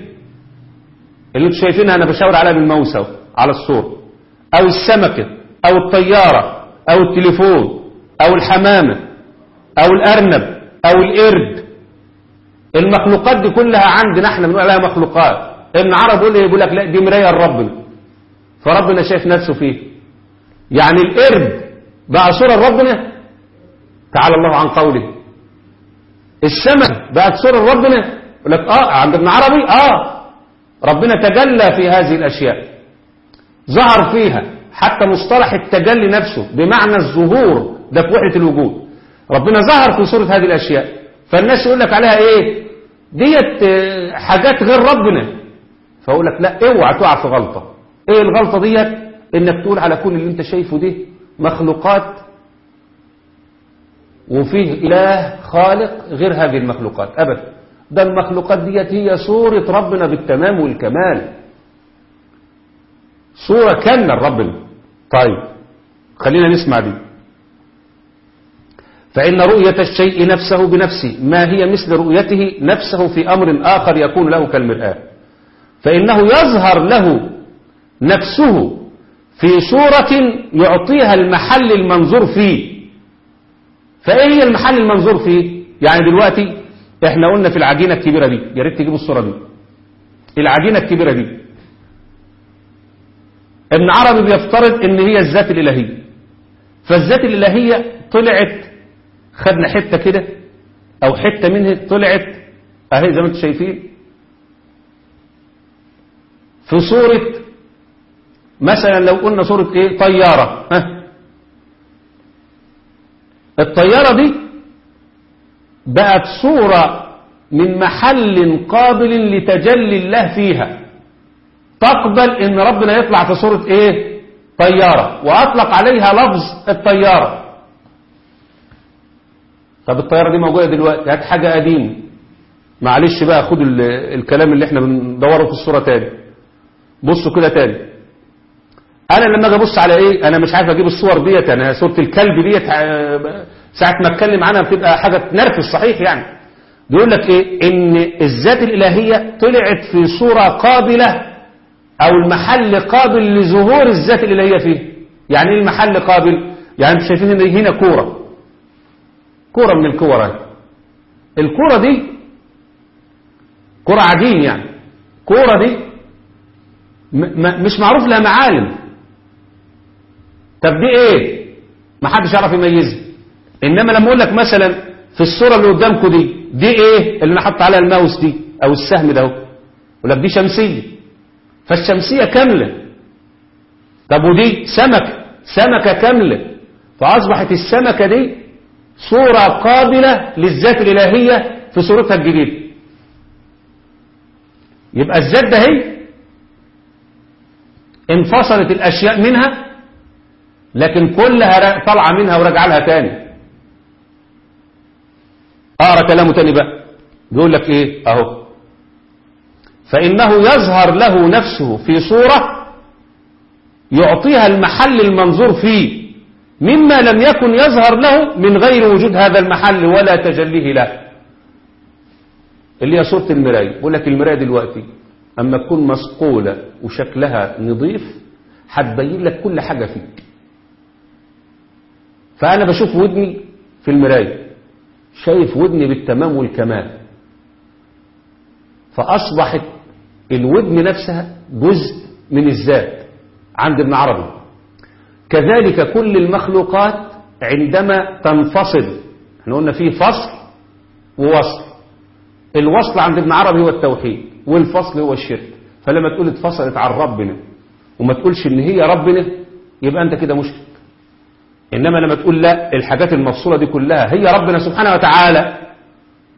اللي أنتوا شايفينها أنا بشاور عليها بالماوس أهو على الصورة أو السمكة أو الطيارة أو التليفون أو الحمامة. أو الأرنب أو القرد. المخلوقات دي كلها عندنا إحنا بنقول عليها مخلوقات ابن عرب يقول يقول لك لا دي مراية لربنا فربنا شايف نفسه فيه. يعني القرد بقى صورة لربنا؟ تعالى الله عن قوله. السمك بقت صورة لربنا؟ يقول لك آه عند ابن عربي؟ آه. ربنا تجلى في هذه الأشياء. ظهر فيها حتى مصطلح التجلي نفسه بمعنى الظهور ده في وحدة الوجود. ربنا ظهر في صورة هذه الأشياء. فالناس يقول لك عليها إيه؟ ديت حاجات غير ربنا. فأقول لك لا اوعى تقع في غلطة. إيه الغلطة ديت؟ إنك تقول على كل اللي أنت شايفه ده مخلوقات وفيه إله خالق غير هذه المخلوقات ابدا. ده المخلوقات ديت هي صورة ربنا بالتمام والكمال. صورة كاملة لربنا. طيب خلينا نسمع دي. فإن رؤية الشيء نفسه بنفسه ما هي مثل رؤيته نفسه في أمر آخر يكون له كالمرآة. فإنه يظهر له نفسه في صورة يعطيها المحل المنظور فيه. فإيه هي المحل المنظور فيه؟ يعني دلوقتي إحنا قلنا في العجينة الكبيرة دي يا ريت تجيبوا الصورة دي. العجينة الكبيرة دي. ابن عربي بيفترض إن هي الذات الإلهية. فالذات الإلهية طلعت خدنا حتة كده أو حتة منها طلعت. أهي زي ما أنتم شايفين. في صورة مثلا لو قلنا صورة إيه؟ طيارة. ها؟ الطيارة دي بقت صورة من محل قابل لتجلي الله فيها. تقبل إن ربنا يطلع في صورة إيه؟ طيارة. وأطلق عليها لفظ الطيارة. طب الطيارة دي موجودة دلوقتي هات حاجة قديمة. معلش بقى خد الكلام اللي إحنا بندوره في الصورة تاني. بصوا كده تاني. أنا لما أجي أبص على إيه؟ أنا مش عارف أجيب الصور ديت. أنا صورة الكلب ديت ساعة ما أتكلم عنها بتبقى حاجة تنرفز صحيح يعني. بيقول لك إيه؟ إن الذات الإلهية طلعت في صورة قابلة أو المحل قابل لظهور الذات الإلهية فيه. يعني إيه المحل قابل؟ يعني أنتوا شايفين إن هنا كورة. كورة من الكورة. اهي الكورة دي كورة عجين يعني. كورة دي مش معروف لها معالم. طب دي إيه؟ ما حدش يعرف يميزها. انما لما أقول لك مثلا في الصورة اللي قدامكم دي دي إيه؟ اللي أنا حط عليها الماوس دي أو السهم ده اهو. يقول لك دي شمسية. فالشمسية كاملة. طب ودي سمكة سمكة كاملة. فأصبحت السمكة دي صورة قابلة للذات الإلهية في صورتها الجديدة. يبقى الذات ده هي انفصلت الأشياء منها لكن كلها طالعة منها وراجعة لها تاني. أقرأ كلامه تاني بقى. بيقول لك إيه؟ أهو. فإنه يظهر له نفسه في صورة يعطيها المحل المنظور فيه. مما لم يكن يظهر له من غير وجود هذا المحل ولا تجليه له. اللي هي صورة المراية. بقول لك المراية دلوقتي أما تكون مصقولة وشكلها نظيف هتبين لك كل حاجة فيك. فأنا بشوف ودني في المراية. شايف ودني بالتمام والكمال. فأصبحت الودن نفسها جزء من الذات. عند ابن عربي. كذلك كل المخلوقات عندما تنفصل. إحنا قلنا فيه فصل ووصل. الوصل عند ابن عربي هو التوحيد والفصل هو الشرك. فلما تقول اتفصلت عن ربنا وما تقولش إن هي ربنا يبقى أنت كده مشرك. إنما لما تقول لا الحاجات المفصولة دي كلها هي ربنا سبحانه وتعالى.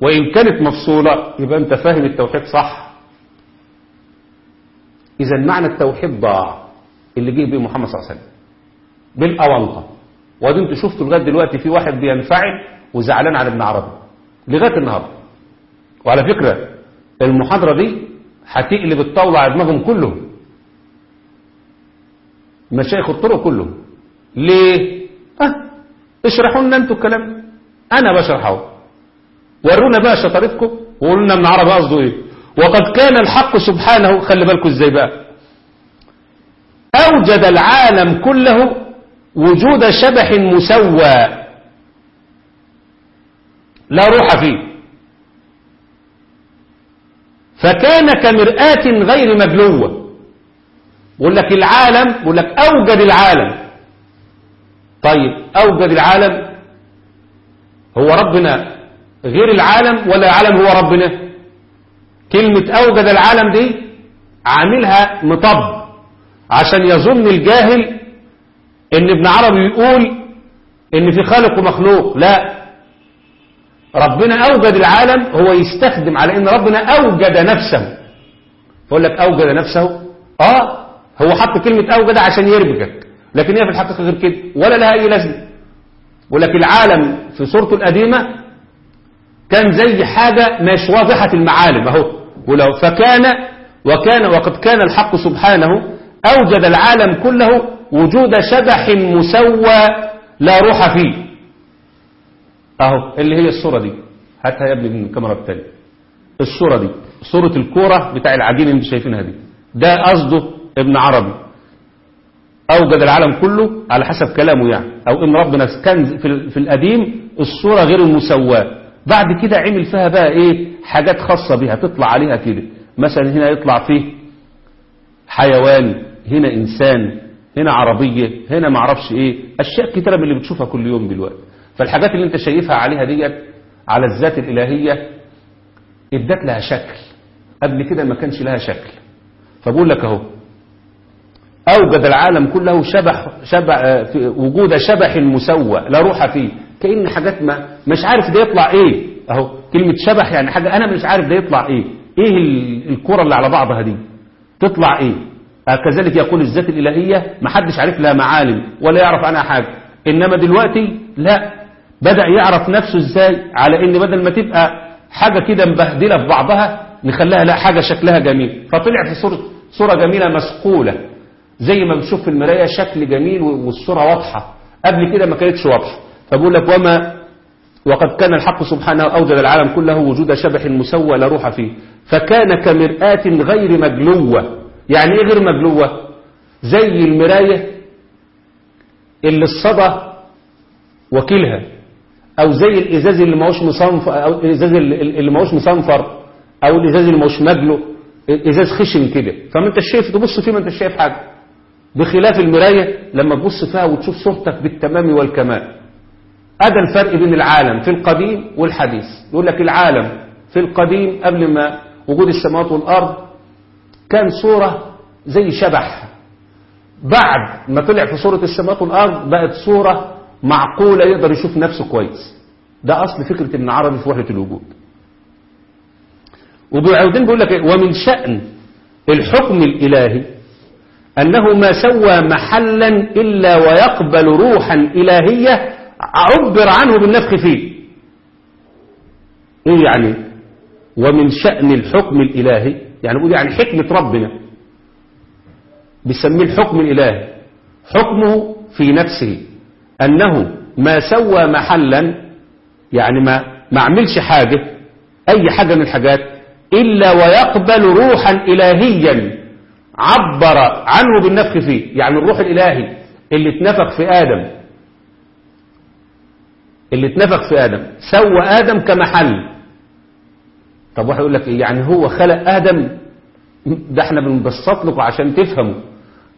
وإن كانت مفصولة يبقى أنت فاهم التوحيد صح. إذا معنى التوحيد ضاع اللي جه به محمد صلى الله عليه وسلم. بالأونطة وادي أنتوا شفتوا لغاية دلوقتي في واحد بينفعل وزعلان على ابن عربي. لغاية النهارده. وعلى فكرة المحاضرة دي هتقلب الطاولة على دماغهم كلهم. مشايخ الطرق كلهم. ليه؟ آه اشرحوا لنا أنتوا الكلام. أنا بشرحه ورونا بقى شطارتكم وقولوا لنا ابن عربي قصده إيه. وقد كان الحق سبحانه خلي بالكم إزاي بقى. أوجد العالم كله وجود شبح مسوى لا روح فيه. فكان كمرآة غير مبلوة. بقول لك العالم بقول لك أوجد العالم. طيب أوجد العالم هو ربنا. غير العالم ولا العالم هو ربنا؟ كلمة أوجد العالم دي عاملها مطب. عشان يظن الجاهل إن ابن عربي يقول إن في خالق ومخلوق لا. ربنا أوجد العالم هو يستخدم على إن ربنا أوجد نفسه. يقول لك أوجد نفسه؟ آه هو حط كلمة أوجد عشان يربكك لكن هي في الحقيقة غير كده ولا لها أي لازمة. يقول لك العالم في صورته القديمة كان زي حاجة مش واضحة المعالم أهو. ولو فكان وكان وقد كان الحق سبحانه أوجد العالم كله وجود شبح مسوى لا روح فيه. أهو اللي هي الصورة دي. هاتها يا ابني من الكاميرا التانية الصورة دي صورة الكورة بتاع العجين اللي شايفينها دي. ده قصده ابن عربي. أوجد العالم كله على حسب كلامه يعني. أو إن ربنا كان في القديم الصورة غير المسواة بعد كده عمل فيها بقى إيه؟ حاجات خاصة بها تطلع عليها كده. مثلا هنا يطلع فيه حيوان هنا إنسان. هنا عربية هنا معرفش إيه. أشياء كتيرة من اللي بتشوفها كل يوم دلوقتي. فالحاجات اللي أنت شايفها عليها ديت على الذات الإلهية إدت لها شكل. قبل كده ما كانش لها شكل. فبقول لك أهو. أوجد العالم كله شبح شبح وجود شبح مسوى لا روح فيه. كأن حاجات ما مش عارف ده يطلع إيه. أهو. كلمة شبح يعني حاجة أنا مش عارف ده يطلع إيه. إيه الكرة اللي على بعضها دي؟ تطلع إيه؟ كذلك يقول الذات الإلهية ما حدش عارف لها معالم ولا يعرف عنها حاجة. إنما دلوقتي لا. بدأ يعرف نفسه إزاي؟ على إن بدل ما تبقى حاجة كده مبهدلة في بعضها نخليها لا حاجة شكلها جميل. فطلع في صورة, صورة جميلة مسقولة. زي ما بنشوف في المراية شكل جميل والصورة واضحة. قبل كده ما كانتش واضحة. فبقول لك وما وقد كان الحق سبحانه أوجد العالم كله وجود شبح مسوى لا روح فيه. فكان كمرآة غير مجلوة. يعني إيه غير مجلوة زي المراية اللي الصدى وكيلها أو زي الإزاز اللي ماهوش مصنفر أو الإزاز اللي ماهوش مصنفر أو الإزاز اللي ماهوش مجلو إزاز خشن كده. فما انت شايف تبص فيه ما انت شايف حاجة. بخلاف المراية لما تبص فيها وتشوف صورتك بالتمام والكمال. هذا الفرق بين العالم في القديم والحديث. يقول لك العالم في القديم قبل ما وجود السماوات والأرض كان صورة زي شبح. بعد ما طلع في صورة السماوات والأرض بقت صورة معقولة يقدر يشوف نفسه كويس. ده أصل فكرة ابن عربي في وحدة الوجود. وبعودين بيقول لك ومن شأن الحكم الإلهي أنه ما سوى محلا إلا ويقبل روحا إلهية عبر عنه بالنفخ فيه. إيه يعني؟ ومن شأن الحكم الإلهي يعني بيقول يعني حكمة ربنا. بيسميه الحكم الإلهي. حكمه في نفسه. أنه ما سوى محلا يعني ما ما عملش حاجة أي حاجة من الحاجات إلا ويقبل روحا إلهيا. عبر عنه بالنفخ فيه. يعني الروح الإلهي اللي اتنفخ في آدم. اللي اتنفخ في آدم. سوى آدم كمحل. طب واحد يقول لك إيه يعني هو خلق آدم ده إحنا بنبسط لكم عشان تفهموا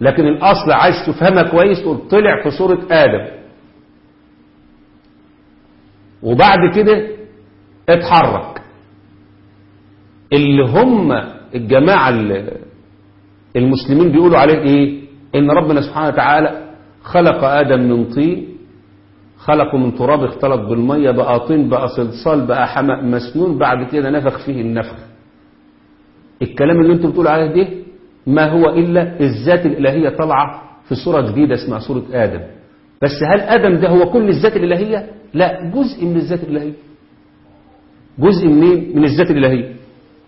لكن الأصل عايز تفهمها كويس تقول طلع في صورة آدم. وبعد كده اتحرك. اللي هم الجماعة المسلمين بيقولوا عليه إيه؟ إن ربنا سبحانه وتعالى خلق آدم من طين خلقه من تراب اختلط بالمية بقى طين بقى صلصال بقى حمأ مسنون بعد كده نفخ فيه النفخ. الكلام اللي أنتم بتقولوا عليه ده ما هو إلا الذات الإلهية طالعة في صورة جديدة اسمها صورة آدم. بس هل آدم ده هو كل الذات الإلهية؟ لا جزء من الذات الإلهية. جزء منين من الذات الإلهية.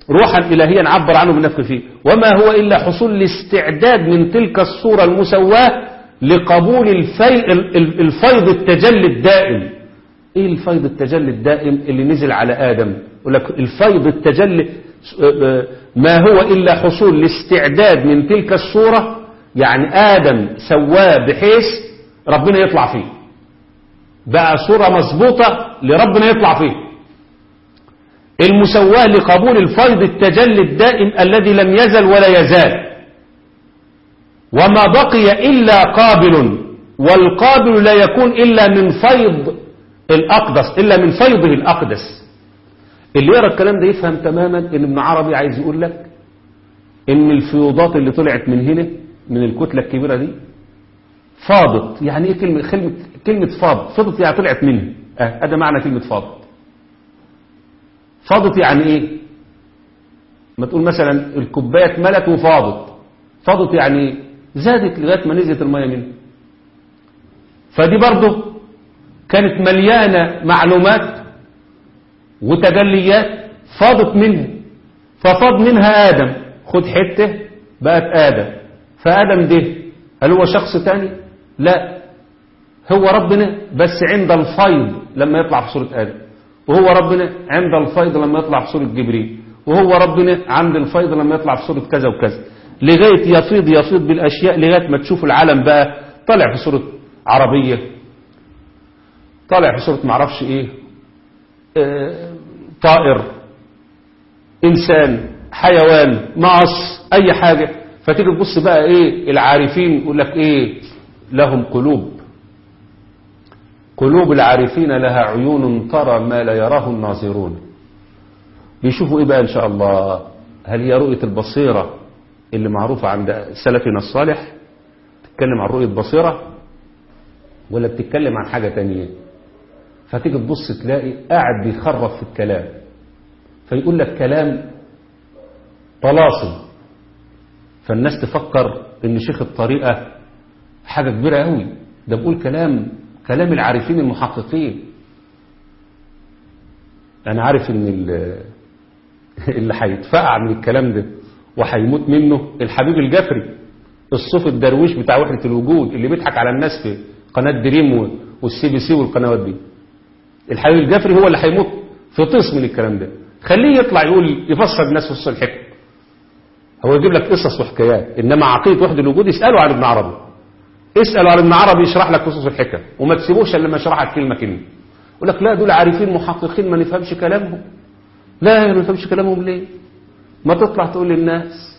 روحا إلهيا عبر عنه بالنفخ فيه. وما هو إلا حصول الاستعداد من تلك الصورة المسواة لقبول الفي... الفيض التجلي الدائم. إيه الفيض التجلي الدائم اللي نزل على آدم؟ يقول لك الفيض التجلي ما هو إلا حصول الاستعداد من تلك الصورة. يعني آدم سواه بحيث ربنا يطلع فيه. بقى صورة مظبوطة لربنا يطلع فيه. المسواة لقبول الفيض التجلي الدائم الذي لم يزل ولا يزال. وما بقي إلا قابل والقابل لا يكون إلا من فيض الأقدس إلا من فيضه الأقدس. اللي يرى الكلام ده يفهم تماما إن ابن عربي عايز يقول لك إن الفيوضات اللي طلعت من هنا من الكتلة الكبيرة دي فاضت. يعني إيه كلمة, كلمة, كلمة فاض؟ فاضت يعني طلعت منه. هذا معنى كلمة فاضت فاضت يعني إيه؟ ما تقول مثلا الكوبايه اتملت وفاضت فاضت يعني إيه زادت لغاية ما نزلت الميه منه. فدي برضه كانت مليانة معلومات وتجليات فاضت منها ففاض منها آدم. خد حتة بقت آدم. فآدم ده هل هو شخص تاني؟ لا. هو ربنا بس عند الفيض لما يطلع في صورة آدم. وهو ربنا عند الفيض لما يطلع في صورة جبريل. وهو ربنا عند الفيض لما يطلع في صورة كذا وكذا. لغاية يفيض يفيض بالأشياء لغاية ما تشوف العالم بقى طالع في صورة عربية. طالع في صورة معرفش إيه. آه طائر إنسان حيوان مقص أي حاجة. فتيجي تبص بقى إيه العارفين يقول لك إيه لهم قلوب. قلوب العارفين لها عيون ترى ما لا يراه الناظرون. بيشوفوا إيه بقى إن شاء الله؟ هل هي رؤية البصيرة؟ اللي معروفة عند سلفنا الصالح تتكلم عن رؤية بصيرة ولا بتتكلم عن حاجة تانية؟ فتيجي تبص تلاقي قاعد بيخرف في الكلام. فيقول لك كلام طلاسم فالناس تفكر إن شيخ الطريقة حاجة كبيرة قوي ده بيقول كلام كلام العارفين المحققين. أنا عارف إن اللي هيتفقع من الكلام ده. وهيموت منه الحبيب الجفري الصوفي الدرويش بتاع وحدة الوجود اللي بيضحك على الناس في قناة دريم وال CBC والقنوات دي. الحبيب الجفري هو اللي هيموت فطيس من الكلام ده. خليه يطلع يقول يفسر للناس فصوص الحكم. هو يجيب لك قصص وحكايات إنما عقيدة وحدة الوجود اساله عن ابن عربي. اسأله عن ابن عربي يشرح لك فصوص الحكم. وما تسيبوش إلا لما يشرح لك كلمة كلمة. يقول لك لا دول عارفين محققين ما نفهمش كلامهم. لا ما نفهمش كلامهم ليه؟ ما تطلع تقول للناس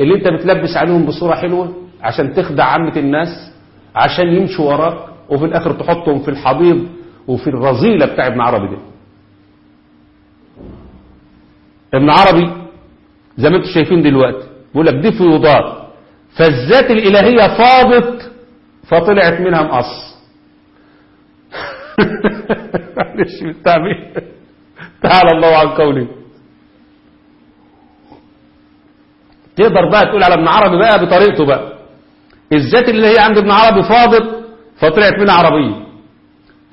اللي انت بتلبس عليهم بصورة حلوة عشان تخدع عامة الناس عشان يمشوا وراك وفي الآخر تحطهم في الحضيض وفي الرذيله بتاع ابن عربي ده. ابن عربي زي ما أنتم شايفين دلوقتي بيقول لك دي فيوضات فالذات الإلهية فاضت فطلعت منها مقص. معلش بالتعبير تعالى الله عن قوله تقدر بقى تقول على ابن عربي بقى بطريقته بقى. الذات اللي هي عند ابن عربي فاضت فطلعت منها عربية.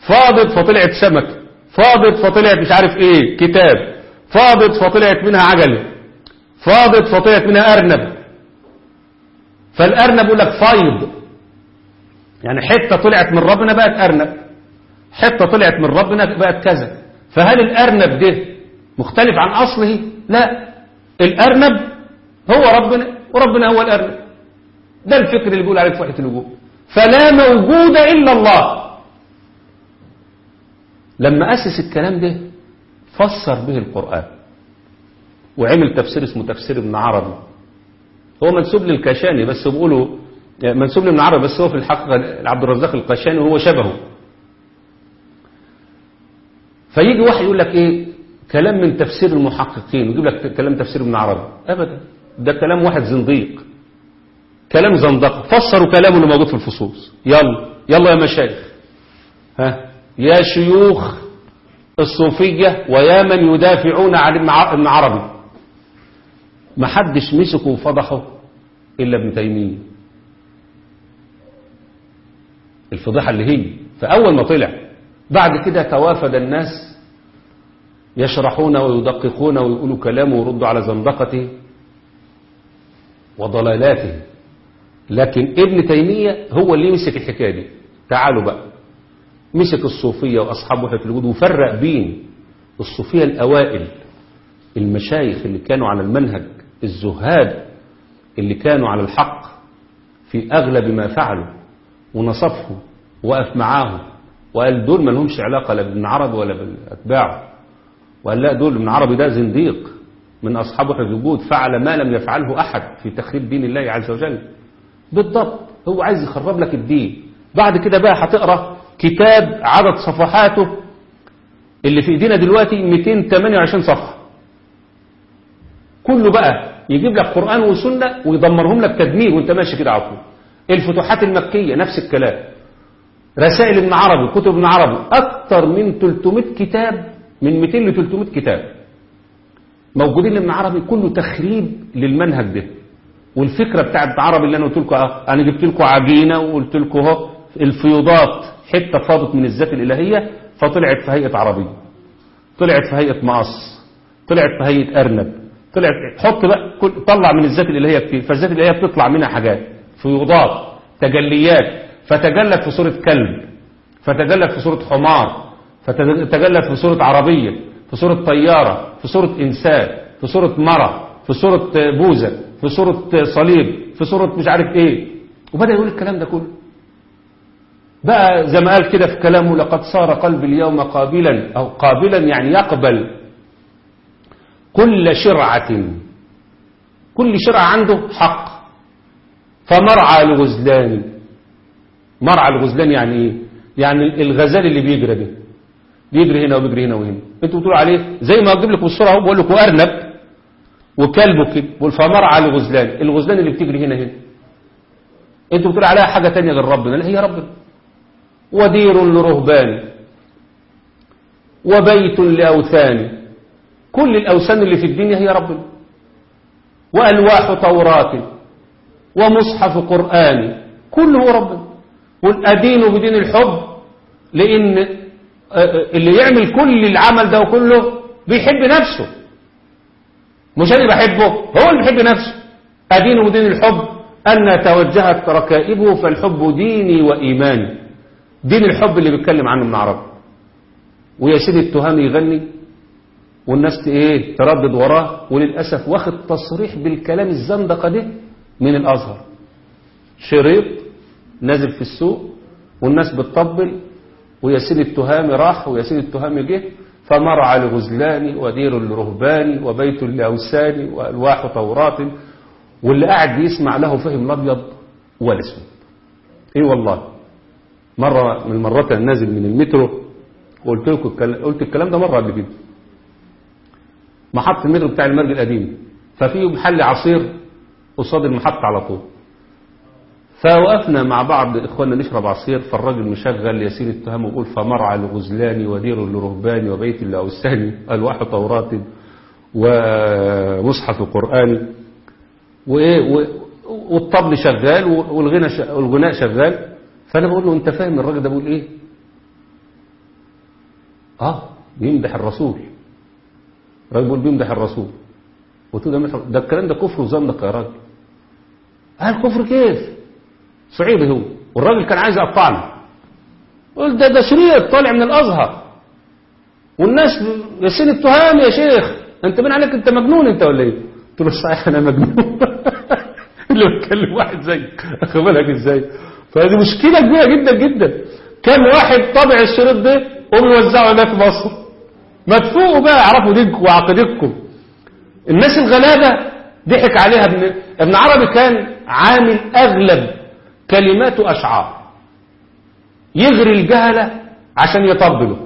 فاضت فطلعت سمك. فاضت فطلعت مش عارف إيه كتاب. فاضت فطلعت منها عجلة فاضت فطلعت منها أرنب. فالأرنب يقول لك فايض. يعني حتة طلعت من ربنا بقت أرنب. حتة طلعت من ربنا بقت كذا. فهل الأرنب ده مختلف عن أصله؟ لا. الأرنب هو ربنا وربنا هو الأرنب ده الفكر اللي بيقول عليه في وحدة الوجود فلا موجود إلا الله. لما أسس الكلام ده فسر به القرآن. وعمل تفسير اسمه تفسير ابن عربي. هو منسوب للكشاني بس بيقولوا منسوب لابن عربي بس هو في الحقيقة عبد الرزاق القشاني وهو شبهه. فيجي واحد يقول لك إيه؟ كلام من تفسير المحققين ويجيب لك كلام تفسير ابن عربي. ابدا. ده كلام واحد زنديق. كلام زندقه فسروا كلامه اللي موجود في الفصوص. يلا يلا يا مشايخ. ها؟ يا شيوخ الصوفية ويا من يدافعون عن ابن عربي ما حدش مسكه وفضحه إلا ابن تيمية. الفضيحة اللي هي. فأول ما طلع بعد كده توافد الناس يشرحون ويدققون ويقولوا كلامه ويردوا على زندقته. وضلالاته. لكن ابن تيمية هو اللي يمسك الحكاية دي. تعالوا بقى. مسك الصوفية وأصحاب وحدة الوجود وفرق بين الصوفية الأوائل المشايخ اللي كانوا على المنهج الزهاد اللي كانوا على الحق في أغلب ما فعلوا ونصفهم وقف معاهم وقال دول ما لهمش علاقة لا بابن عربي ولا بأتباعه وقال لا دول ابن عربي ده زنديق. من أصحاب وحدة الوجود فعل ما لم يفعله أحد في تخريب دين الله عز وجل. بالضبط. هو عايز يخرب لك الدين. بعد كده بقى هتقرأ كتاب عدد صفحاته اللي في إيدينا دلوقتي 228 صفحة. كله بقى يجيب لك قرآن وسنة ويدمرهم لك تدمير وانت ماشي كده على طول. الفتوحات المكية نفس الكلام. رسائل ابن عربي كتب ابن عربي أكثر من 300 كتاب من 200 ل 300 كتاب. موجودين لابن عربي كله تخريب للمنهج ده. والفكرة بتاع ابن عربي اللي أنا قلت لكم أنا جبت لكم عجينة وقلت لكم أهو الفيوضات حتة فاضت من الذات الإلهية فطلعت في هيئة عربية طلعت في هيئة مقص. طلعت في هيئة أرنب. طلعت حط بقى كل طلع من الذات الإلهية كتير فالذات الإلهية بتطلع منها حاجات. فيوضات تجليات فتجلت في صورة كلب فتجلت في صورة حمار فتجلت في صورة عربية. في صورة طيارة في صورة إنسان في صورة مرة في صورة بوزة في صورة صليب في صورة مش عارف إيه. وبدأ يقول الكلام ده كله. بقى زي ما قال كده في كلامه لقد صار قلبي اليوم قابلا أو قابلا يعني يقبل كل شرعة. كل شرعة عنده حق. فمرعى الغزلان. مرعى الغزلان يعني إيه؟ يعني الغزال اللي بيجري ده. بيجري هنا وبيجري هنا وهنا. أنتوا بتقولوا عليه زي ما أجيب لكم الصورة اهو بقول لكم ارنب وكلبه كده بقول فمرعى الغزلان الغزلان اللي بتجري هنا هنا. أنتوا بتقولوا عليها حاجة تانية غير ربنا. لا هي ربنا. ودير لرهبان وبيت لأوثان. كل الأوثان اللي في الدنيا هي ربنا. وألواح توراة ومصحف قرآن. كله ربنا. والأدين بدين الحب لأن اللي يعمل كل العمل ده وكله بيحب نفسه. مش أنا بحبه هو اللي بيحب نفسه. أدين بدين الحب. أن توجهت ركائبه فالحب ديني وإيماني. دين الحب اللي بيتكلم عنه ابن عربي. وياسين التهامي يغني والناس إيه تردد وراه وللأسف واخد تصريح بالكلام الزندقة ده من الأزهر. شريط نازل في السوق والناس بتطبل وياسين التهامي راح وياسين التهامي جه فمرعى لغزلان ودير لرهبان وبيت لأوسان وألواح توراة واللي قاعد بيسمع له فهم الأبيض والاسود إيه والله. مرة من المرات أنا نازل من المترو وقلت لكم قلت الكلام ده مرة قبل كده. محطة المترو بتاع المرج القديم ففي محل عصير قصاد المحطة على طول. فوقفنا مع بعض إخواننا نشرب عصير فالراجل مشغل ياسين التهم ويقول فمرعى لغزلان ودير لرهبان وبيت لأوسان ألواح توراة ومصحف قرآن وإيه والطبل شغال والغناء شغال. فأنا بقول له أنت فاهم الراجل ده بيقول إيه؟ آه بيمدح الرسول. الراجل بيقول بيمدح الرسول. قلت له ده الكلام ده كفر وزندق يا راجل. قال كفر كيف؟ صعيدي هو. والراجل كان عايز يقطعنا قلت ده ده شريط طالع من الأزهر. والناس ياسين التهام يا شيخ أنت من عليك أنت مجنون أنت ولا إيه؟ قلت له صحيح أنا مجنون. اللي بتكلم واحد زيك اخد بالك إزاي؟ فهذه مشكلة كبيرة جدا جدا. كم واحد طبع الشريط ده وبيوزعه هناك في مصر. ما تفوقوا بقى اعرفوا دينكم وعقيدتكم. الناس الغلابة ضحك عليها. ابن ابن عربي كان عامل أغلب كلماته أشعار. يغري الجهله عشان يطبلوا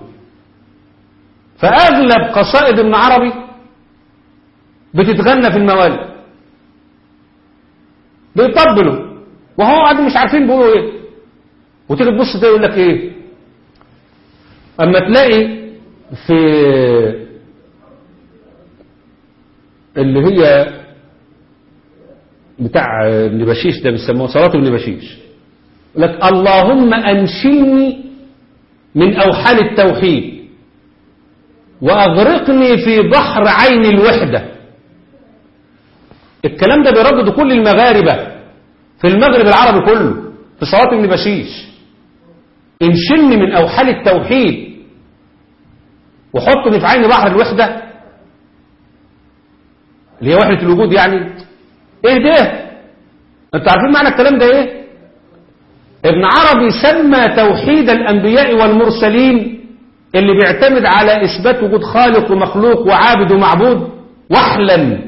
فأغلب قصائد ابن عربي بتتغنى في الموالد. بيطبلوا وهو قاعد مش عارفين بيقولوا إيه. وتيجي تبص ده يقول لك إيه. أما تلاقي في اللي هي بتاع ابن بشيش ده بيسموها صلاة ابن بشيش لك اللهم أنشلني من أوحال التوحيد وأغرقني في بحر عين الوحدة. الكلام ده بيردد كل المغاربة في المغرب العربي كله في صلاة ابن بشيش انشلني من أوحال التوحيد وحطني في عين بحر الوحدة. اللي هي وحدة الوجود يعني إيه ده؟ أنتوا عارفين معنى الكلام ده إيه؟ ابن عربي سمى توحيد الأنبياء والمرسلين اللي بيعتمد على إثبات وجود خالق ومخلوق وعابد ومعبود وحلا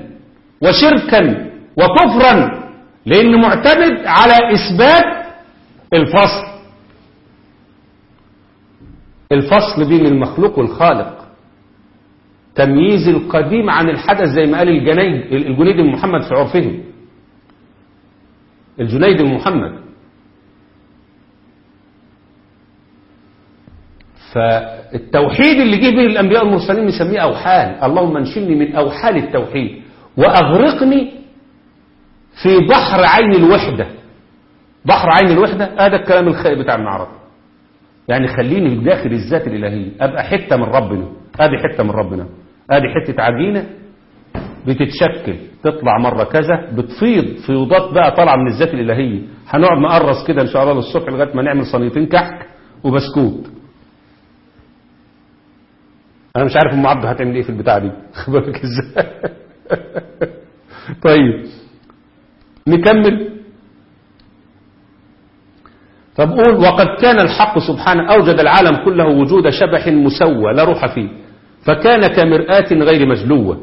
وشركا وكفرا لأنه معتمد على إثبات الفصل. الفصل بين المخلوق والخالق. تمييز القديم عن الحدث زي ما قال الجنيد الجنيد بن محمد في عرفهم الجنيد بن محمد. فالتوحيد اللي جه به الأنبياء والمرسلين نسميه أوحال. اللهم انشلني من أوحال التوحيد وأغرقني في بحر عين الوحدة. بحر عين الوحدة هذا الكلام الخائب بتاع المعرض يعني خليني داخل الذات الإلهية أبقى حتة من ربنا هذه حتة من ربنا. هذه حتة عجينة بتتشكل تطلع مرة كذا بتفيض فيوضات بقى طالعة من الذات الإلهية. هنقعد نقرص كده إن شاء الله للصبح لغاية ما نعمل صينيتين كحك وبسكوت. أنا مش عارف أم عبده هتعمل إيه في البتاعة دي. بالك إزاي؟ طيب. نكمل. طب قول وقد كان الحق سبحانه أوجد العالم كله وجود شبح مسوى لا روح فيه. فكان كمرآة غير مجلوة.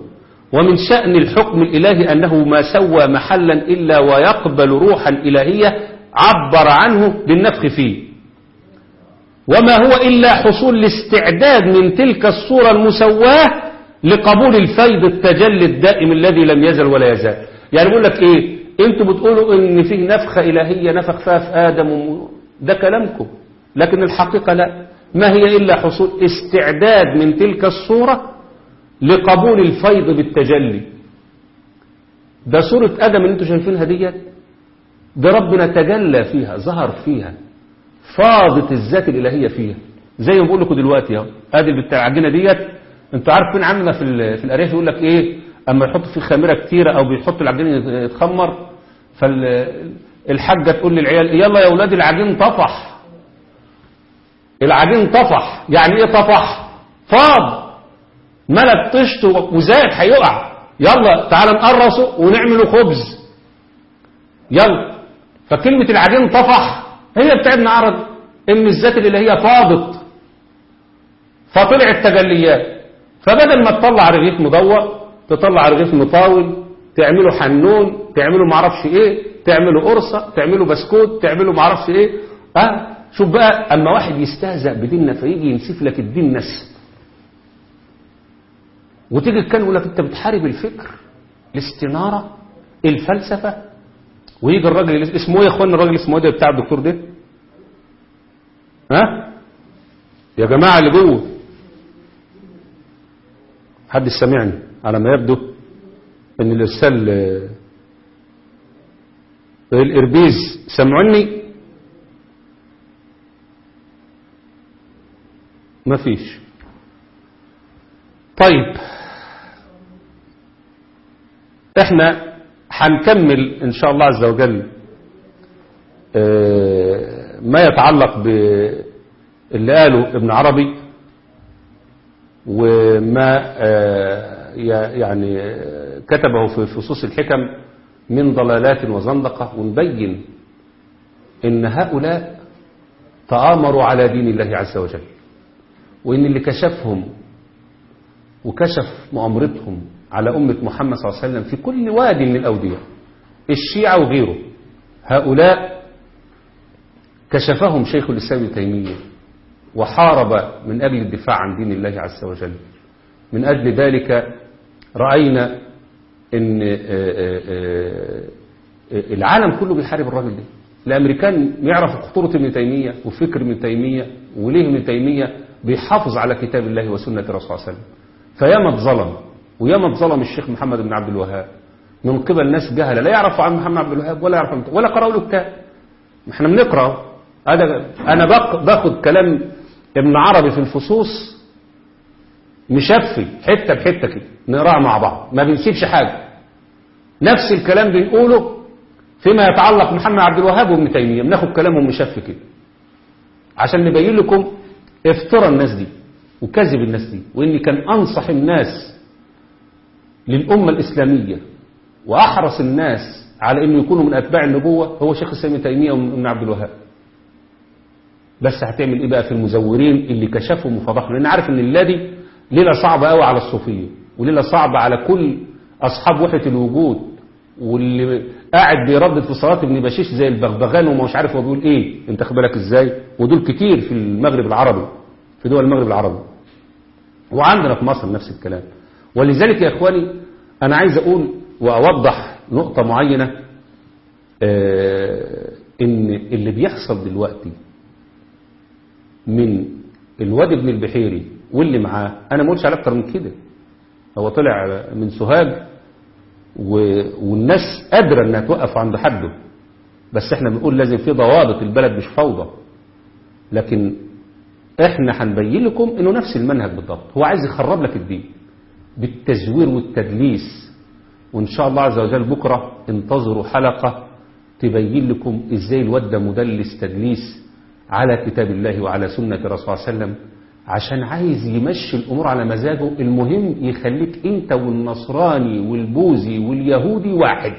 ومن شأن الحكم الإلهي أنه ما سوى محلا إلا ويقبل روحا إلهية عبر عنه بالنفخ فيه. وما هو إلا حصول الاستعداد من تلك الصورة المسواه لقبول الفيض التجلي الدائم الذي لم يزل ولا يزال. يعني بقول لك إيه؟ أنتوا بتقولوا إن فيه نفخة إلهية نفخ فيها في وم... ده كلامكم. لكن الحقيقة لا. ما هي إلا حصول استعداد من تلك الصورة لقبول الفيض بالتجلي. ده صورة أدم اللي أنتوا شايفينها ديت ده ربنا تجلى فيها ظهر فيها فاضت الذات الإلهية فيها. زي ما بقول لكم دلوقتي اهو ادي بتاع العجينه ديت. أنتوا عارفين عندنا في في الأرياف؟ يقول لك إيه؟ أما يحط فيه خميرة كتيرة أو بيحط العجين يتخمر فالحاجه تقول للعيال يلا يا أولاد العجين طفح العجين طفح. يعني إيه طفح؟ فاض. ملك طشت وزاد هيقع. يلا تعال نقرصه ونعمله خبز. يلا. فكلمة العجين طفح. هي بتاعتنا عرض إن الذات الالهيه فاضت. فطلع التجليات فبدل ما تطلع رغيف مدور تطلع رغيف مطاول تعمله حنون تعمله معرفش إيه تعمله قرصة تعمله بسكوت تعمله معرفش إيه. أه؟ شوف بقى أما واحد يستهزأ بديننا فيجي ينسف لك الدين نسف وتيجي كان يقول لك أنت بتحارب الفكر الاستنارة الفلسفة. ويجي الراجل اسمه إيه يا اخوانا الراجل اسمه إيه ده بتاع الدكتور ده؟ ها؟ يا جماعة اللي جوه. حد سمعني على ما يبدو إن الارسال الإربيز سمعوني ما فيش. طيب. إحنا هنكمل إن شاء الله عز وجل ما يتعلق باللي قاله ابن عربي وما يعني كتبه في فصوص الحكم من ضلالات وزندقة ونبين إن هؤلاء تآمروا على دين الله عز وجل. وإن اللي كشفهم وكشف مؤامرتهم على أمة محمد صلى الله عليه وسلم في كل وادي من الأودية الشيعة وغيره هؤلاء كشفهم شيخ الإسلام ابن تيمية وحارب من أجل الدفاع عن دين الله عز وجل. من أجل ذلك رأينا أن العالم كله بيحارب الراجل ده. الأمريكان يعرفوا خطورة ابن تيمية وفكر ابن تيمية وليه ابن تيمية بيحافظ على كتاب الله وسنة الرسول صلى الله عليه وسلم. فياما اتظلم وياما اتظلم الشيخ محمد بن عبد الوهاب. من قبل ناس جهلة لا يعرفوا عن محمد عبد الوهاب ولا يعرفوا ولا قرأوا له كتاب. إحنا بنقرأ. هذا أنا باخ- باخد كلام ابن عربي في الفصوص مشفي حتة بحتة كده نقراها مع بعض ما بنسيبش حاجة. نفس الكلام بنقوله فيما يتعلق محمد عبد الوهاب وابن تيمية. بناخد كلامهم مشفي كده. عشان نبين لكم افترى الناس دي وكذب الناس دي وإني كان أنصح الناس للأمة الإسلامية وأحرص الناس على إنه يكونوا من أتباع النبوة هو شيخ الإسلام ابن تيمية وابن عبد الوهاب. بس هتعمل إيه بقى في المزورين اللي كشفوا وفضحوا لأن عارف إن دي ليلة صعبة قوي على الصوفيه وليلة صعبة على كل أصحاب وحدة الوجود. واللي قاعد بيردد في صلاة ابن بشيش زي البغبغان ومش عارف هو بيقول إيه. أنت خد بالك إزاي؟ ودول كتير في المغرب العربي في دول المغرب العربي. وعندنا في مصر نفس الكلام. ولذلك يا إخواني أنا عايز أقول وأوضح نقطة معينة آه إن اللي بيحصل دلوقتي من الواد ابن البحيري واللي معاه أنا ما قلتش عليه أكتر من كده. هو طلع من سوهاج. والناس قادرة إنها توقف عند حده. بس إحنا بنقول لازم في ضوابط البلد مش فوضى. لكن إحنا هنبين لكم إنه نفس المنهج بالضبط. هو عايز يخرب لك الدين بالتزوير والتدليس. وإن شاء الله عز وجل بكرة انتظروا حلقة تبين لكم إزاي الواد ده مدلس تدليس على كتاب الله وعلى سنة رسول الله صلى الله عليه وسلم. عشان عايز يمشي الأمور على مزاجه المهم يخليك أنت والنصراني والبوذي واليهودي واحد.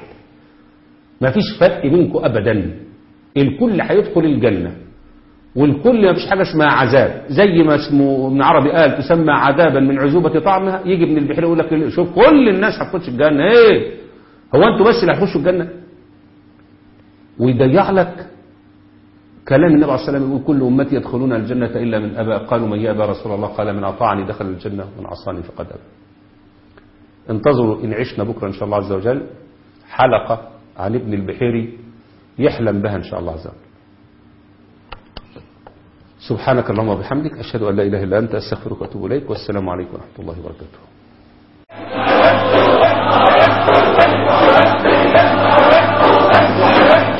ما فيش فرق منكم أبدا. الكل هيدخل الجنة. والكل ما فيش حاجة اسمها عذاب. زي ما اسمه ابن عربي قال تسمى عذابا من عذوبة طعمها يجي ابن البحير يقول لك شوف كل الناس هتخش الجنة. إيه؟ هو أنتوا بس اللي هتخشوا الجنة؟ ويضيع لك كلام النبي عليه السلام يقول كل أمتي يدخلون الجنة إلا من أبى قالوا من يأبى رسول الله؟ قال من أطاعني دخل الجنة ومن عصاني فقد أبى. انتظروا إن عشنا بكرة إن شاء الله عز وجل. حلقة عن ابن البحيري يحلم بها إن شاء الله عز وجل. سبحانك اللهم وبحمدك أشهد أن لا إله إلا أنت أستغفرك وأتوب إليك والسلام عليكم ورحمة الله وبركاته.